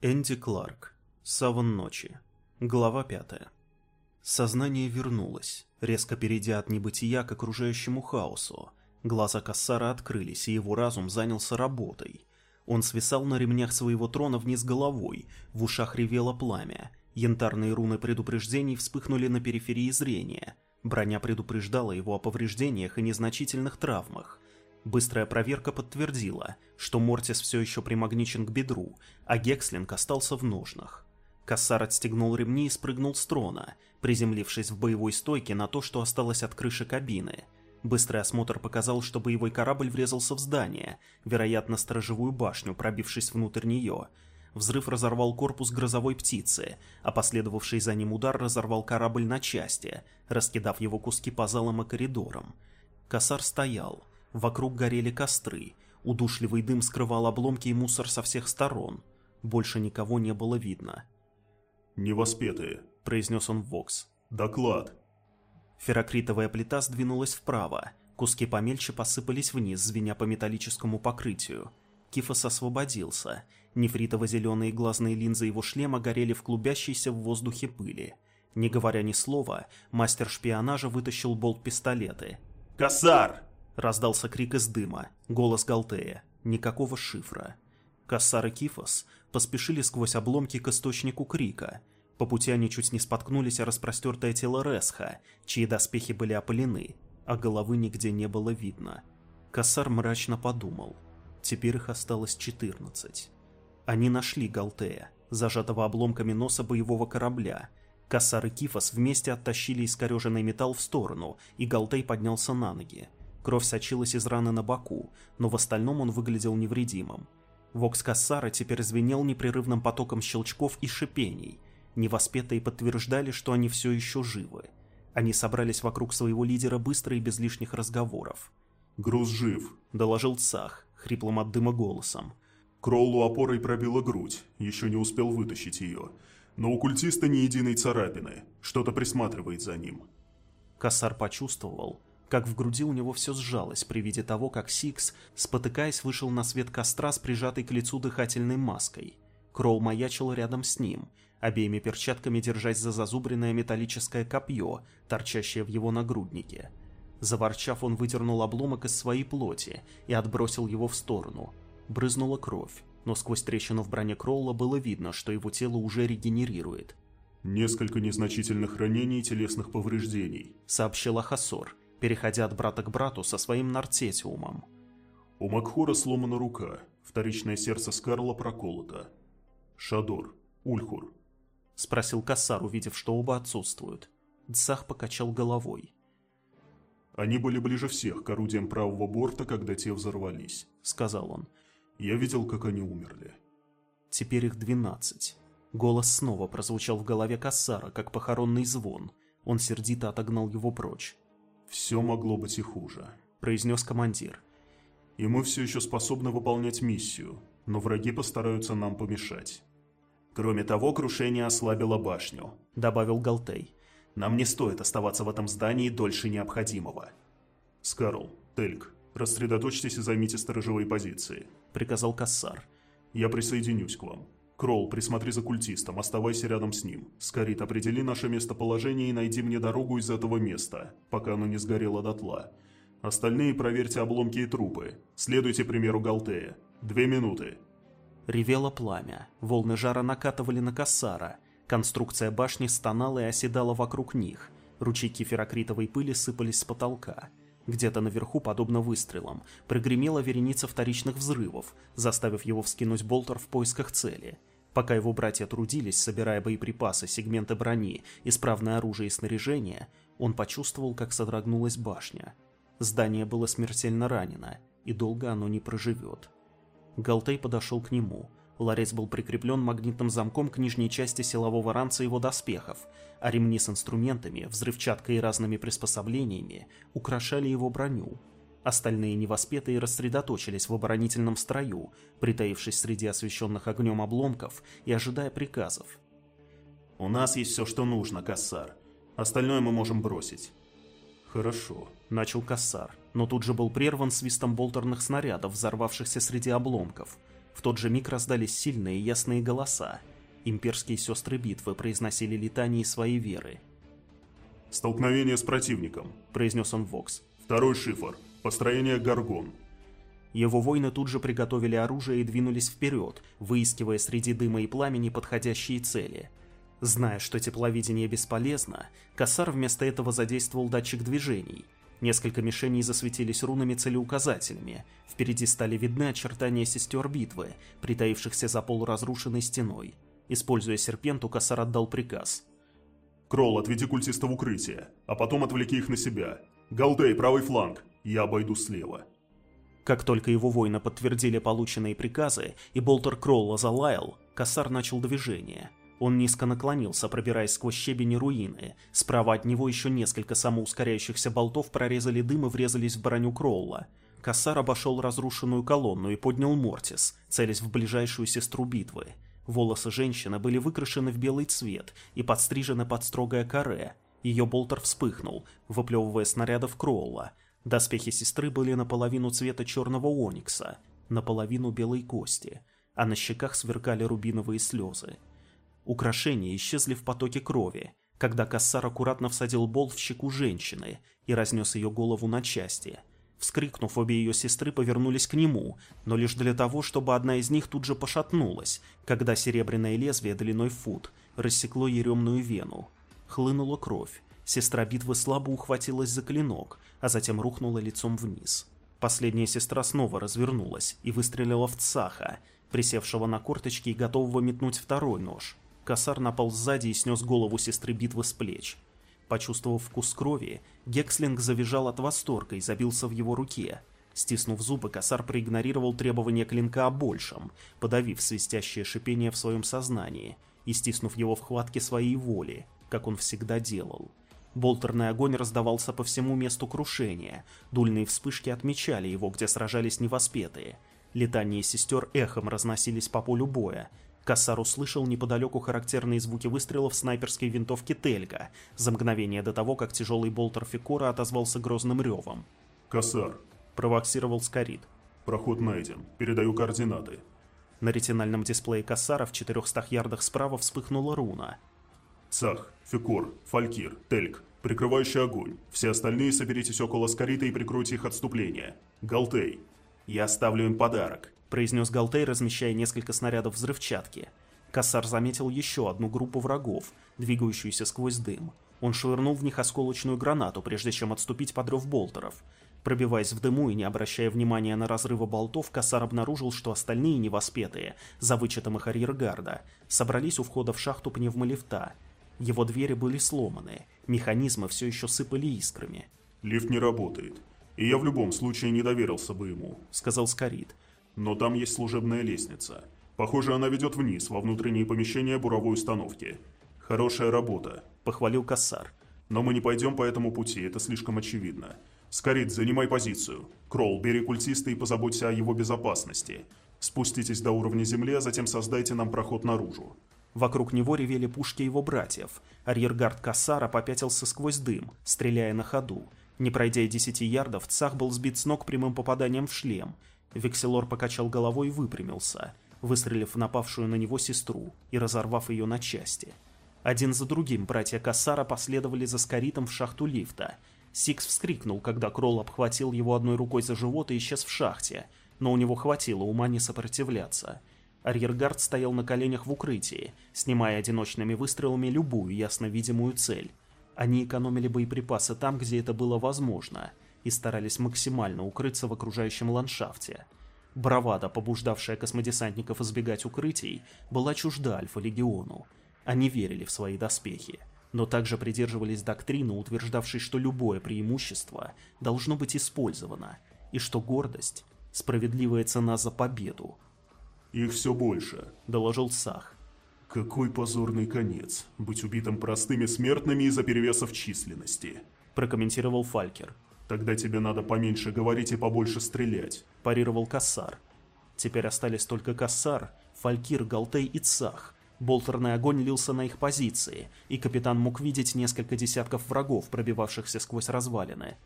Энди Кларк. Саван ночи. Глава пятая. Сознание вернулось, резко перейдя от небытия к окружающему хаосу. Глаза Кассара открылись, и его разум занялся работой. Он свисал на ремнях своего трона вниз головой, в ушах ревело пламя. Янтарные руны предупреждений вспыхнули на периферии зрения. Броня предупреждала его о повреждениях и незначительных травмах. Быстрая проверка подтвердила, что Мортис все еще примагничен к бедру, а Гекслинг остался в ножнах. Кассар отстегнул ремни и спрыгнул с трона, приземлившись в боевой стойке на то, что осталось от крыши кабины. Быстрый осмотр показал, что боевой корабль врезался в здание, вероятно, сторожевую башню, пробившись внутрь нее – Взрыв разорвал корпус грозовой птицы, а последовавший за ним удар разорвал корабль на части, раскидав его куски по залам и коридорам. Косар стоял. Вокруг горели костры. Удушливый дым скрывал обломки и мусор со всех сторон. Больше никого не было видно. «Невоспетые», — произнес он в Вокс. «Доклад». Ферокритовая плита сдвинулась вправо. Куски помельче посыпались вниз, звеня по металлическому покрытию. Кифос освободился. Нефритово-зеленые глазные линзы его шлема горели в клубящейся в воздухе пыли. Не говоря ни слова, мастер шпионажа вытащил болт-пистолеты. «Кассар!» — раздался крик из дыма. Голос Галтея. Никакого шифра. Кассар и Кифос поспешили сквозь обломки к источнику крика. По пути они чуть не споткнулись о распростертое тело Ресха, чьи доспехи были опалены, а головы нигде не было видно. Кассар мрачно подумал — Теперь их осталось 14. Они нашли Галтея, зажатого обломками носа боевого корабля. Кассар и Кифос вместе оттащили искореженный металл в сторону, и Галтей поднялся на ноги. Кровь сочилась из раны на боку, но в остальном он выглядел невредимым. Вокс Кассара теперь звенел непрерывным потоком щелчков и шипений. Невоспетые подтверждали, что они все еще живы. Они собрались вокруг своего лидера быстро и без лишних разговоров. «Груз жив», — доложил Цах хриплым от дыма голосом. Кроллу опорой пробила грудь, еще не успел вытащить ее. Но у культиста ни единой царапины, что-то присматривает за ним. Кассар почувствовал, как в груди у него все сжалось при виде того, как Сикс, спотыкаясь, вышел на свет костра с прижатой к лицу дыхательной маской. Кролл маячил рядом с ним, обеими перчатками держась за зазубренное металлическое копье, торчащее в его нагруднике. Заворчав, он выдернул обломок из своей плоти и отбросил его в сторону. Брызнула кровь, но сквозь трещину в броне Кролла было видно, что его тело уже регенерирует. «Несколько незначительных ранений и телесных повреждений», — сообщила Хасор, переходя от брата к брату со своим нарцетиумом. «У Макхора сломана рука, вторичное сердце Скарла проколото. Шадор, Ульхур», — спросил Кассар, увидев, что оба отсутствуют. Дзах покачал головой. Они были ближе всех к орудиям правого борта, когда те взорвались», — сказал он. «Я видел, как они умерли». «Теперь их двенадцать». Голос снова прозвучал в голове Кассара, как похоронный звон. Он сердито отогнал его прочь. «Все могло быть и хуже», — произнес командир. «И мы все еще способны выполнять миссию, но враги постараются нам помешать». «Кроме того, крушение ослабило башню», — добавил Галтей. Нам не стоит оставаться в этом здании дольше необходимого. Скарл, Тельк, рассредоточьтесь и займите сторожевые позиции, приказал Кассар. Я присоединюсь к вам. Кролл, присмотри за культистом, оставайся рядом с ним. Скорит, определи наше местоположение и найди мне дорогу из этого места, пока оно не сгорело дотла. Остальные проверьте обломки и трупы. Следуйте примеру Галтея. Две минуты. Ревело пламя. Волны жара накатывали на Кассара. Конструкция башни стонала и оседала вокруг них. Ручейки ферокритовой пыли сыпались с потолка. Где-то наверху, подобно выстрелам, прогремела вереница вторичных взрывов, заставив его вскинуть болтер в поисках цели. Пока его братья трудились, собирая боеприпасы, сегменты брони, исправное оружие и снаряжение, Он почувствовал, как содрогнулась башня. Здание было смертельно ранено, и долго оно не проживет. Галтей подошел к нему. Ларец был прикреплен магнитным замком к нижней части силового ранца его доспехов, а ремни с инструментами, взрывчаткой и разными приспособлениями украшали его броню. Остальные невоспетые рассредоточились в оборонительном строю, притаившись среди освещенных огнем обломков и ожидая приказов. «У нас есть все, что нужно, Кассар. Остальное мы можем бросить». «Хорошо», — начал Кассар, но тут же был прерван свистом болтерных снарядов, взорвавшихся среди обломков. В тот же миг раздались сильные и ясные голоса. Имперские сестры битвы произносили летании своей веры. «Столкновение с противником», — произнес он Вокс. «Второй шифр. Построение Гаргон». Его воины тут же приготовили оружие и двинулись вперед, выискивая среди дыма и пламени подходящие цели — Зная, что тепловидение бесполезно, Кассар вместо этого задействовал датчик движений. Несколько мишеней засветились рунами-целеуказателями. Впереди стали видны очертания сестер битвы, притаившихся за полуразрушенной стеной. Используя серпенту, Кассар отдал приказ. «Кролл, отведи культистов в укрытие, а потом отвлеки их на себя. Галдей, правый фланг, я обойду слева». Как только его воины подтвердили полученные приказы, и болтер Кролла залаял, Кассар начал движение – он низко наклонился, пробираясь сквозь щебень руины. Справа от него еще несколько самоускоряющихся болтов прорезали дым и врезались в броню Кролла. Кассар обошел разрушенную колонну и поднял Мортис, целясь в ближайшую сестру битвы. Волосы женщины были выкрашены в белый цвет и подстрижены под строгое каре. Ее болтер вспыхнул, выплевывая снаряды в Кролла. Доспехи сестры были наполовину цвета черного оникса, наполовину белой кости, а на щеках сверкали рубиновые слезы. Украшения исчезли в потоке крови, когда Кассар аккуратно всадил болт в щеку женщины и разнес ее голову на части. Вскрикнув, обе ее сестры повернулись к нему, но лишь для того, чтобы одна из них тут же пошатнулась, когда серебряное лезвие длиной фут рассекло еремную вену. Хлынула кровь. Сестра битвы слабо ухватилась за клинок, а затем рухнула лицом вниз. Последняя сестра снова развернулась и выстрелила в Цаха, присевшего на корточки и готового метнуть второй нож. Косар напал сзади и снес голову сестры битвы с плеч. Почувствовав вкус крови, Гекслинг завизжал от восторга и забился в его руке. Стиснув зубы, Косар проигнорировал требования клинка о большем, подавив свистящее шипение в своем сознании и стиснув его в хватке своей воли, как он всегда делал. Болтерный огонь раздавался по всему месту крушения, дульные вспышки отмечали его, где сражались невоспетые. Летания сестер эхом разносились по полю боя, Кассар услышал неподалеку характерные звуки выстрелов снайперской винтовки Тельга за мгновение до того, как тяжелый болтер Фикора отозвался грозным ревом. «Кассар», — провоксировал Скорит. «Проход найден. Передаю координаты». На ретинальном дисплее Кассара в 400 ярдах справа вспыхнула руна. «Цах, Фикор, Фалькир, Тельг, прикрывающий огонь. Все остальные соберитесь около Скорита и прикройте их отступление. Галтей». «Я оставлю им подарок», произнес Галтей, размещая несколько снарядов взрывчатки. Кассар заметил еще одну группу врагов, двигающуюся сквозь дым. Он швырнул в них осколочную гранату, прежде чем отступить под рев болтеров. Пробиваясь в дыму и не обращая внимания на разрывы болтов, Кассар обнаружил, что остальные невоспетые, за вычетом их арьергарда, собрались у входа в шахту пневмолифта. Его двери были сломаны, механизмы все еще сыпали искрами. «Лифт не работает, и я в любом случае не доверился бы ему», — сказал Скорит. Но там есть служебная лестница. Похоже, она ведет вниз, во внутренние помещения буровой установки. Хорошая работа, похвалил Кассар. Но мы не пойдем по этому пути, это слишком очевидно. Скорит, занимай позицию. Кролл, бери культиста и позаботься о его безопасности. Спуститесь до уровня земли, а затем создайте нам проход наружу. Вокруг него ревели пушки его братьев. Арьергард Кассара попятился сквозь дым, стреляя на ходу. Не пройдя десяти ярдов, Цах был сбит с ног прямым попаданием в шлем. Векселор покачал головой и выпрямился, выстрелив в напавшую на него сестру и разорвав ее на части. Один за другим братья Кассара последовали за Скоритом в шахту лифта. Сикс вскрикнул, когда Кролл обхватил его одной рукой за живот и исчез в шахте, но у него хватило ума не сопротивляться. Арьергард стоял на коленях в укрытии, снимая одиночными выстрелами любую ясно видимую цель. Они экономили боеприпасы там, где это было возможно — и старались максимально укрыться в окружающем ландшафте. Бравада, побуждавшая космодесантников избегать укрытий, была чужда Альфа-легиону. Они верили в свои доспехи. но также придерживались доктрины, утверждавшей, что любое преимущество должно быть использовано, и что гордость – справедливая цена за победу. «Их все больше», – доложил Сах. «Какой позорный конец, быть убитым простыми смертными из-за перевесов численности», – прокомментировал Фалькер. «Тогда тебе надо поменьше говорить и побольше стрелять», – парировал Кассар. Теперь остались только Кассар, Фалькир, Галтей и Цах – Болтерный огонь лился на их позиции, и капитан мог видеть несколько десятков врагов, пробивавшихся сквозь развалины.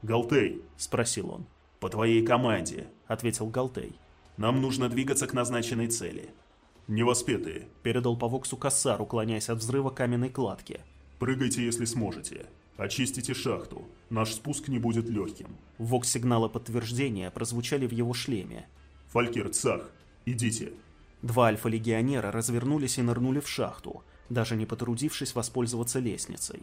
«Галтей?» – спросил он. «По твоей команде», – ответил Галтей. «Нам нужно двигаться к назначенной цели». «Невоспетые», – передал по Воксу Кассар, уклоняясь от взрыва каменной кладки. «Прыгайте, если сможете. Очистите шахту. Наш спуск не будет легким». Вокс-сигналы подтверждения прозвучали в его шлеме. «Фалькир, Цах, идите». Два альфа-легионера развернулись и нырнули в шахту, даже не потрудившись воспользоваться лестницей.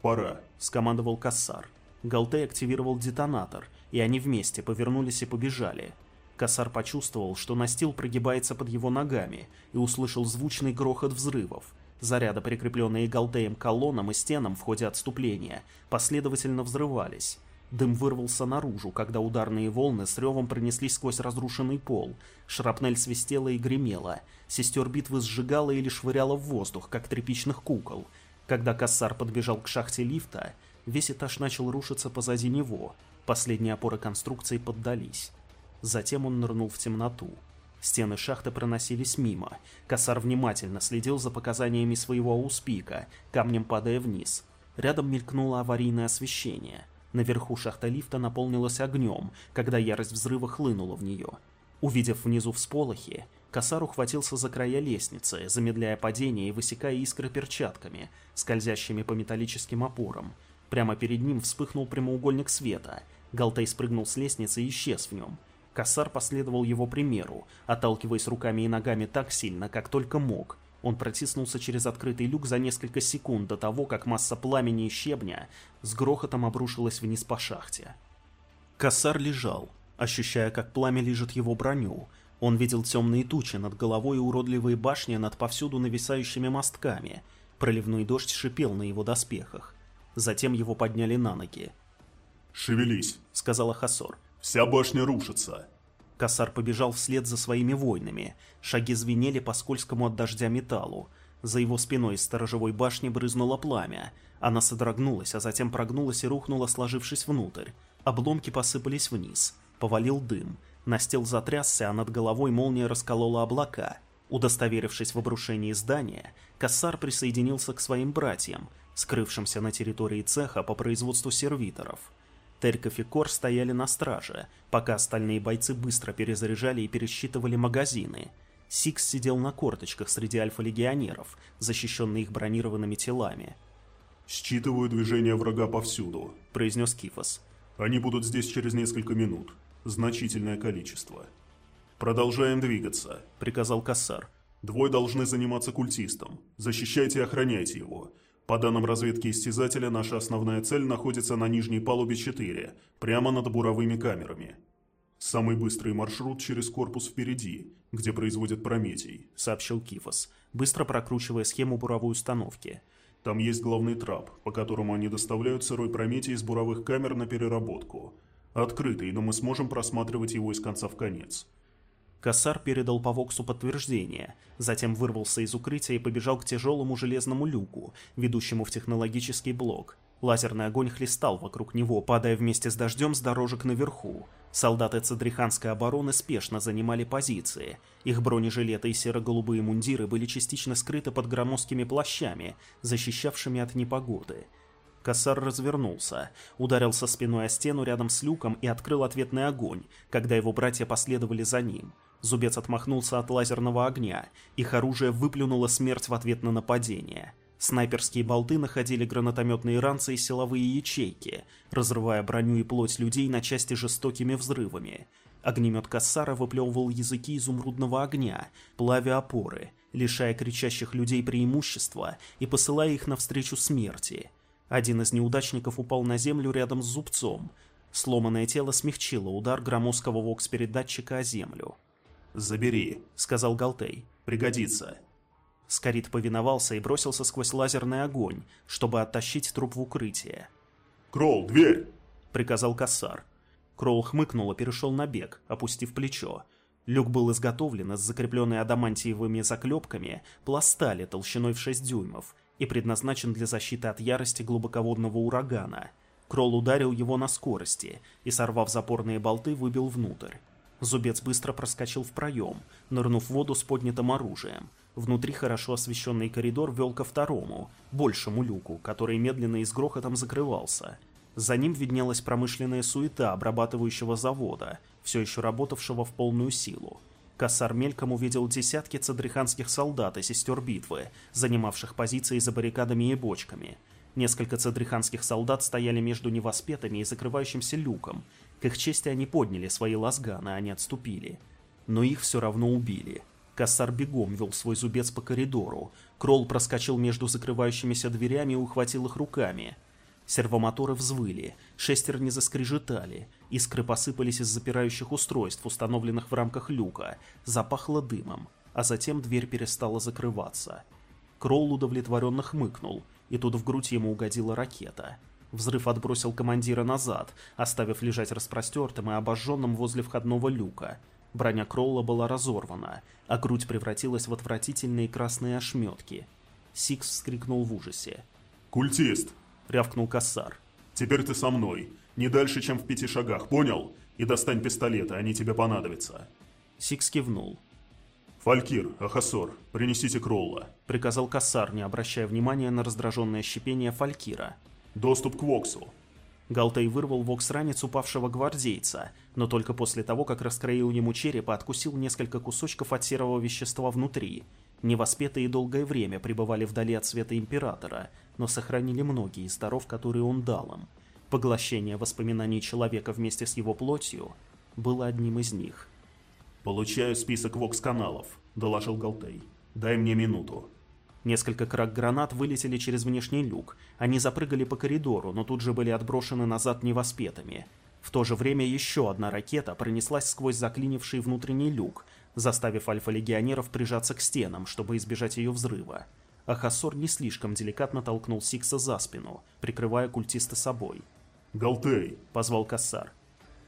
«Пора», — скомандовал Кассар. Галтей активировал детонатор, и они вместе повернулись и побежали. Кассар почувствовал, что настил прогибается под его ногами, и услышал звучный грохот взрывов. Заряды, прикрепленные Галтеем колоннам и стенам в ходе отступления, последовательно взрывались. Дым вырвался наружу, когда ударные волны с ревом пронеслись сквозь разрушенный пол. Шрапнель свистела и гремела. Сестер битвы сжигала или швыряла в воздух, как тряпичных кукол. Когда Кассар подбежал к шахте лифта, весь этаж начал рушиться позади него. Последние опоры конструкции поддались. Затем он нырнул в темноту. Стены шахты проносились мимо. Кассар внимательно следил за показаниями своего ауспика, камнем падая вниз. Рядом мелькнуло аварийное освещение — Наверху шахта лифта наполнилась огнем, когда ярость взрыва хлынула в нее. Увидев внизу всполохи, Косар ухватился за края лестницы, замедляя падение и высекая искры перчатками, скользящими по металлическим опорам. Прямо перед ним вспыхнул прямоугольник света. Галтей спрыгнул с лестницы и исчез в нем. Косар последовал его примеру, отталкиваясь руками и ногами так сильно, как только мог, он протиснулся через открытый люк за несколько секунд до того, как масса пламени и щебня с грохотом обрушилась вниз по шахте. Кассар лежал, ощущая, как пламя лежит его броню. Он видел темные тучи над головой и уродливые башни над повсюду нависающими мостками. Проливной дождь шипел на его доспехах. Затем его подняли на ноги. «Шевелись», — сказала Хасор. «Вся башня рушится». Косар побежал вслед за своими воинами. Шаги звенели по скользкому от дождя металлу. За его спиной из сторожевой башни брызнуло пламя. Она содрогнулась, а затем прогнулась и рухнула, сложившись внутрь. Обломки посыпались вниз. Повалил дым. Настил затрясся, а над головой молния расколола облака. Удостоверившись в обрушении здания, Кассар присоединился к своим братьям, скрывшимся на территории цеха по производству сервиторов. Терков и Кор стояли на страже, пока остальные бойцы быстро перезаряжали и пересчитывали магазины. Сикс сидел на корточках среди альфа-легионеров, защищенный их бронированными телами. «Считываю движение врага повсюду», — произнес Кифос. «Они будут здесь через несколько минут. Значительное количество». «Продолжаем двигаться», — приказал Кассар. «Двое должны заниматься культистом. Защищайте и охраняйте его. По данным разведки Истязателя, наша основная цель находится на нижней палубе 4, прямо над буровыми камерами. Самый быстрый маршрут через корпус впереди, где производят Прометий, сообщил Кифос, быстро прокручивая схему буровой установки. Там есть главный трап, по которому они доставляют сырой Прометий из буровых камер на переработку. Открытый, но мы сможем просматривать его из конца в конец. Кассар передал по Воксу подтверждение, затем вырвался из укрытия и побежал к тяжелому железному люку, ведущему в технологический блок. Лазерный огонь хлестал вокруг него, падая вместе с дождем с дорожек наверху. Солдаты Цадриханской обороны спешно занимали позиции. Их бронежилеты и серо-голубые мундиры были частично скрыты под громоздкими плащами, защищавшими от непогоды. Кассар развернулся, ударился спиной о стену рядом с люком и открыл ответный огонь, когда его братья последовали за ним. Зубец отмахнулся от лазерного огня. Их оружие выплюнуло смерть в ответ на нападение. Снайперские болты находили гранатометные ранцы и силовые ячейки, разрывая броню и плоть людей на части жестокими взрывами. Огнемет Кассара выплевывал языки изумрудного огня, плавя опоры, лишая кричащих людей преимущества и посылая их навстречу смерти. Один из неудачников упал на землю рядом с зубцом. Сломанное тело смягчило удар громоздкого вокс-передатчика о землю. «Забери», — сказал Галтей. «Пригодится». Скорит повиновался и бросился сквозь лазерный огонь, чтобы оттащить труп в укрытие. «Кролл, дверь!» — приказал Кассар. Кролл хмыкнул и перешел на бег, опустив плечо. Люк был изготовлен из закрепленной адамантиевыми заклепками пластали толщиной в 6 дюймов и предназначен для защиты от ярости глубоководного урагана. Кролл ударил его на скорости и, сорвав запорные болты, выбил внутрь. Зубец быстро проскочил в проем, нырнув в воду с поднятым оружием. Внутри хорошо освещенный коридор вел ко второму, большему люку, который медленно и с грохотом закрывался. За ним виднелась промышленная суета обрабатывающего завода, все еще работавшего в полную силу. Кассар мельком увидел десятки цадриханских солдат и сестер битвы, занимавших позиции за баррикадами и бочками. Несколько цадриханских солдат стояли между невоспетыми и закрывающимся люком, к их чести они подняли свои лазганы, они отступили. Но их все равно убили. Кассар бегом вел свой зубец по коридору. Кролл проскочил между закрывающимися дверями и ухватил их руками. Сервомоторы взвыли, шестерни заскрежетали, искры посыпались из запирающих устройств, установленных в рамках люка, запахло дымом, а затем дверь перестала закрываться. Кролл удовлетворенно хмыкнул, и тут в грудь ему угодила ракета — Взрыв отбросил командира назад, оставив лежать распростертым и обожженным возле входного люка. Броня Кролла была разорвана, а грудь превратилась в отвратительные красные ошметки. Сикс вскрикнул в ужасе. «Культист!» — рявкнул Кассар. «Теперь ты со мной. Не дальше, чем в пяти шагах, понял? И достань пистолеты, они тебе понадобятся». Сикс кивнул. «Фалькир, Ахасор, принесите Кролла», — приказал Кассар, не обращая внимания на раздраженное шипение Фалькира. Доступ к Воксу. Галтей вырвал вокс-ранец упавшего гвардейца, но только после того, как раскроил ему череп и откусил несколько кусочков от серого вещества внутри. Невоспетые долгое время пребывали вдали от света Императора, но сохранили многие из даров, которые он дал им. Поглощение воспоминаний человека вместе с его плотью было одним из них. «Получаю список вокс-каналов», — доложил Галтей. «Дай мне минуту». Несколько крак-гранат вылетели через внешний люк. Они запрыгали по коридору, но тут же были отброшены назад невоспетыми. В то же время еще одна ракета пронеслась сквозь заклинивший внутренний люк, заставив альфа-легионеров прижаться к стенам, чтобы избежать ее взрыва. Ахасор не слишком деликатно толкнул Сикса за спину, прикрывая культиста собой. «Галтей!» — позвал Кассар.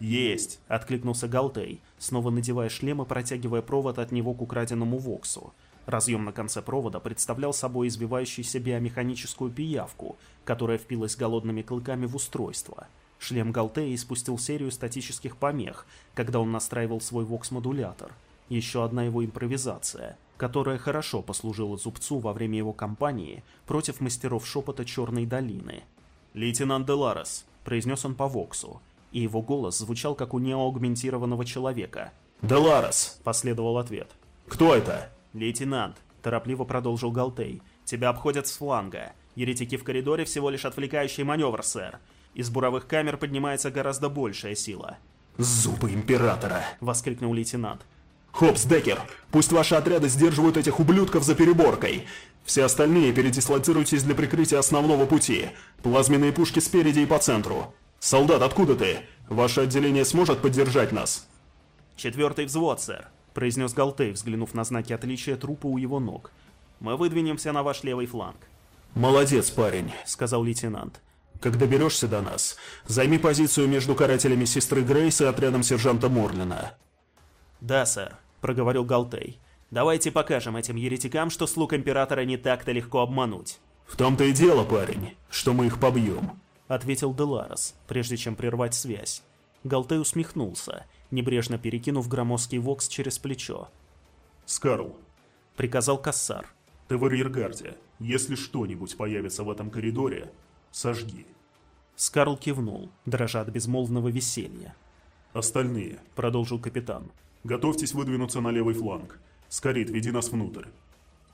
«Есть!» — откликнулся Галтей, снова надевая шлем и протягивая провод от него к украденному Воксу. Разъем на конце провода представлял собой извивающуюся биомеханическую пиявку, которая впилась голодными клыками в устройство. Шлем Галтеи испустил серию статических помех, когда он настраивал свой вокс-модулятор. Еще одна его импровизация, которая хорошо послужила Зубцу во время его кампании против мастеров шепота Черной долины. «Лейтенант Деларес», — произнес он по воксу, и его голос звучал как у неоагментированного человека. «Деларес», — последовал ответ. «Кто это?» «Лейтенант», — торопливо продолжил Галтей, — «тебя обходят с фланга. Еретики в коридоре всего лишь отвлекающий маневр, сэр. Из буровых камер поднимается гораздо большая сила». «Зубы Императора!» — воскликнул лейтенант. «Хопс, Деккер, пусть ваши отряды сдерживают этих ублюдков за переборкой. Все остальные передислоцируйтесь для прикрытия основного пути. Плазменные пушки спереди и по центру. Солдат, откуда ты? Ваше отделение сможет поддержать нас?» «Четвертый взвод, сэр», произнес Галтей, взглянув на знаки отличия трупа у его ног. «Мы выдвинемся на ваш левый фланг». «Молодец, парень», — сказал лейтенант. «Как доберешься до нас, займи позицию между карателями сестры Грейс и отрядом сержанта Морлина». «Да, сэр», — проговорил Галтей. «Давайте покажем этим еретикам, что слуг Императора не так-то легко обмануть». «В том-то и дело, парень, что мы их побьем», — ответил Деларес, прежде чем прервать связь. Галтей усмехнулся небрежно перекинув громоздкий вокс через плечо. «Скарл», — приказал Кассар. «Ты в арьергарде. Если что-нибудь появится в этом коридоре, сожги». Скарл кивнул, дрожа от безмолвного веселья. «Остальные», — продолжил капитан, — «готовьтесь выдвинуться на левый фланг. Скорит, веди нас внутрь».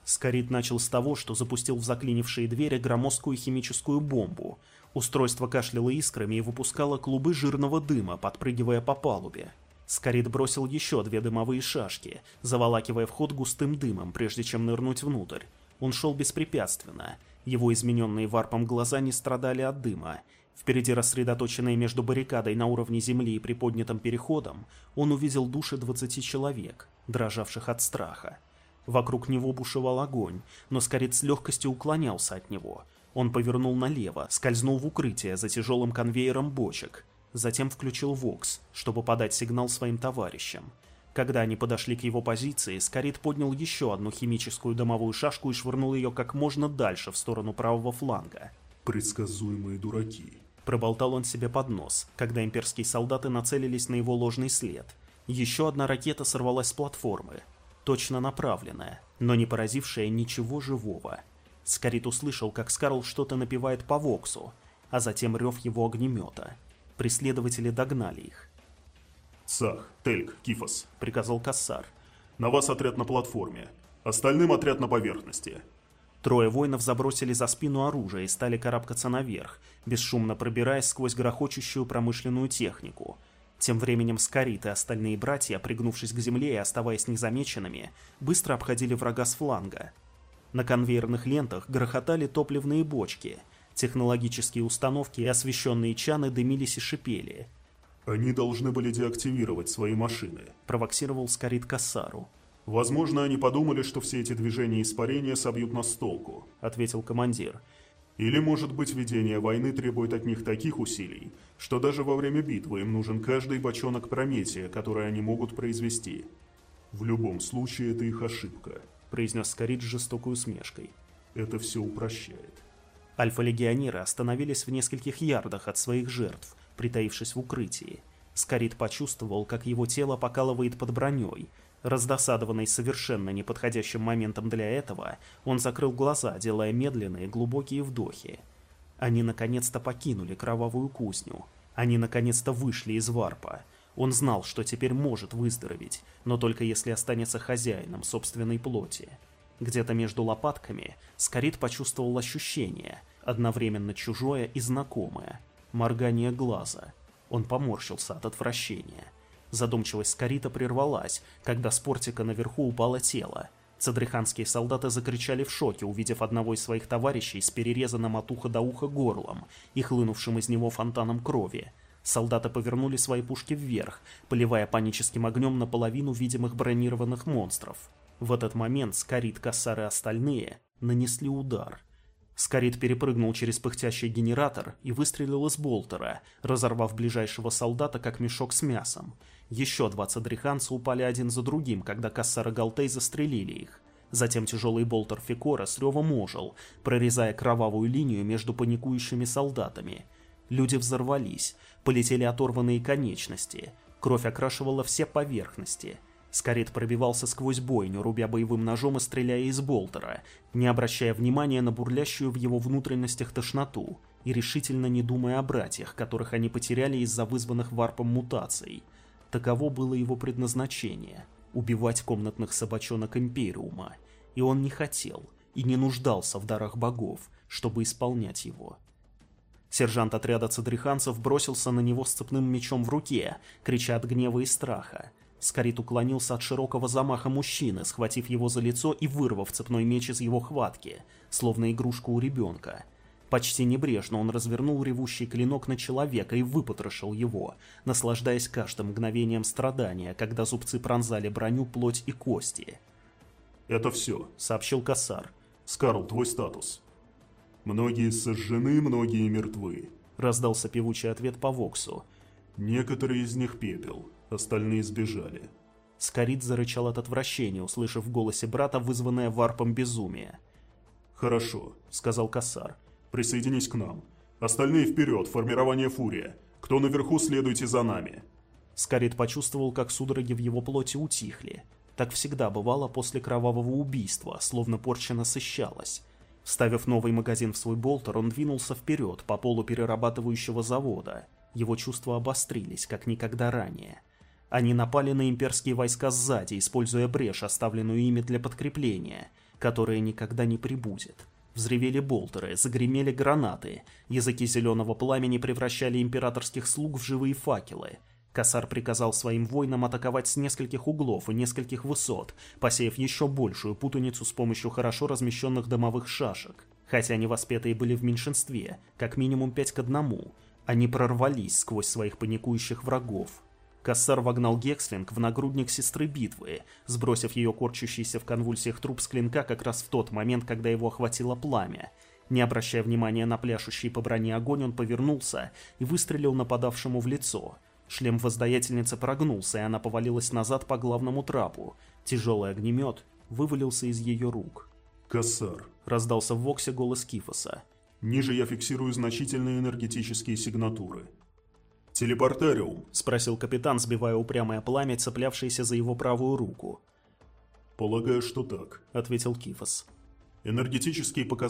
Скорит начал с того, что запустил в заклинившие двери громоздкую химическую бомбу. Устройство кашляло искрами и выпускало клубы жирного дыма, подпрыгивая по палубе. Скорит бросил еще две дымовые шашки, заволакивая вход густым дымом, прежде чем нырнуть внутрь. Он шел беспрепятственно. Его измененные варпом глаза не страдали от дыма. Впереди рассредоточенные между баррикадой на уровне земли и приподнятым переходом, он увидел души двадцати человек, дрожавших от страха. Вокруг него бушевал огонь, но Скорит с легкостью уклонялся от него. Он повернул налево, скользнул в укрытие за тяжелым конвейером бочек. Затем включил ВОКС, чтобы подать сигнал своим товарищам. Когда они подошли к его позиции, Скорит поднял еще одну химическую дымовую шашку и швырнул ее как можно дальше в сторону правого фланга. «Предсказуемые дураки», — проболтал он себе под нос, когда имперские солдаты нацелились на его ложный след. Еще одна ракета сорвалась с платформы, точно направленная, но не поразившая ничего живого. Скорит услышал, как Скарл что-то напевает по Воксу, а затем рев его огнемета. Преследователи догнали их. «Сах, Тельк, Кифос», — приказал Кассар. «На вас отряд на платформе. Остальным отряд на поверхности». Трое воинов забросили за спину оружие и стали карабкаться наверх, бесшумно пробираясь сквозь грохочущую промышленную технику. Тем временем Скарит и остальные братья, пригнувшись к земле и оставаясь незамеченными, быстро обходили врага с фланга. На конвейерных лентах грохотали топливные бочки, технологические установки и освещенные чаны дымились и шипели — «Они должны были деактивировать свои машины», — провоксировал Скорит Кассару. «Возможно, они подумали, что все эти движения испарения собьют нас с толку», — ответил командир. «Или, может быть, ведение войны требует от них таких усилий, что даже во время битвы им нужен каждый бочонок Прометия, который они могут произвести. В любом случае, это их ошибка», — произнес Скорит с жестокой усмешкой. «Это все упрощает». Альфа-легионеры остановились в нескольких ярдах от своих жертв, притаившись в укрытии. Скорит почувствовал, как его тело покалывает под броней. Раздосадованный совершенно неподходящим моментом для этого, он закрыл глаза, делая медленные глубокие вдохи. Они наконец-то покинули кровавую кузню. Они наконец-то вышли из варпа. Он знал, что теперь может выздороветь, но только если останется хозяином собственной плоти. Где-то между лопатками Скорит почувствовал ощущение, одновременно чужое и знакомое – моргание глаза. Он поморщился от отвращения. Задумчивость Скорита прервалась, когда с портика наверху упало тело. Цадриханские солдаты закричали в шоке, увидев одного из своих товарищей с перерезанным от уха до уха горлом и хлынувшим из него фонтаном крови. Солдаты повернули свои пушки вверх, поливая паническим огнем наполовину видимых бронированных монстров. В этот момент Скорит, Кассар и остальные нанесли удар – Скорит перепрыгнул через пыхтящий генератор и выстрелил из болтера, разорвав ближайшего солдата как мешок с мясом. Еще два цадриханца упали один за другим, когда Кассар и Галтей застрелили их. Затем тяжелый болтер Фикора с ревом ожил, прорезая кровавую линию между паникующими солдатами. Люди взорвались, полетели оторванные конечности, кровь окрашивала все поверхности — Скорит пробивался сквозь бойню, рубя боевым ножом и стреляя из болтера, не обращая внимания на бурлящую в его внутренностях тошноту и решительно не думая о братьях, которых они потеряли из-за вызванных варпом мутаций. Таково было его предназначение — убивать комнатных собачонок Империума, и он не хотел и не нуждался в дарах богов, чтобы исполнять его. Сержант отряда цадриханцев бросился на него с цепным мечом в руке, крича от гнева и страха. Скорит уклонился от широкого замаха мужчины, схватив его за лицо и вырвав цепной меч из его хватки, словно игрушку у ребенка. Почти небрежно он развернул ревущий клинок на человека и выпотрошил его, наслаждаясь каждым мгновением страдания, когда зубцы пронзали броню, плоть и кости. «Это все», — сообщил Кассар. «Скарл, твой статус». «Многие сожжены, многие мертвы», — раздался певучий ответ по Воксу. «Некоторые из них пепел остальные сбежали. Скорит зарычал от отвращения, услышав в голосе брата вызванное варпом безумие. «Хорошо», — сказал Кассар. «Присоединись к нам. Остальные вперед, формирование фурия. Кто наверху, следуйте за нами». Скорит почувствовал, как судороги в его плоти утихли. Так всегда бывало после кровавого убийства, словно порча насыщалась. Вставив новый магазин в свой болтер, он двинулся вперед по полу перерабатывающего завода. Его чувства обострились, как никогда ранее. Они напали на имперские войска сзади, используя брешь, оставленную ими для подкрепления, которое никогда не прибудет. Взревели болтеры, загремели гранаты, языки зеленого пламени превращали императорских слуг в живые факелы. Косар приказал своим воинам атаковать с нескольких углов и нескольких высот, посеяв еще большую путаницу с помощью хорошо размещенных домовых шашек. Хотя невоспетые были в меньшинстве, как минимум пять к одному, они прорвались сквозь своих паникующих врагов, Кассар вогнал Гекслинг в нагрудник сестры битвы, сбросив ее корчащийся в конвульсиях труп с клинка как раз в тот момент, когда его охватило пламя. Не обращая внимания на пляшущий по броне огонь, он повернулся и выстрелил нападавшему в лицо. Шлем воздаятельницы прогнулся, и она повалилась назад по главному трапу. Тяжелый огнемет вывалился из ее рук. «Кассар», — раздался в Воксе голос Кифоса. «Ниже я фиксирую значительные энергетические сигнатуры. «Телепортариум?» — спросил капитан, сбивая упрямое пламя, цеплявшееся за его правую руку. «Полагаю, что так», — ответил Кифос. «Энергетические показатели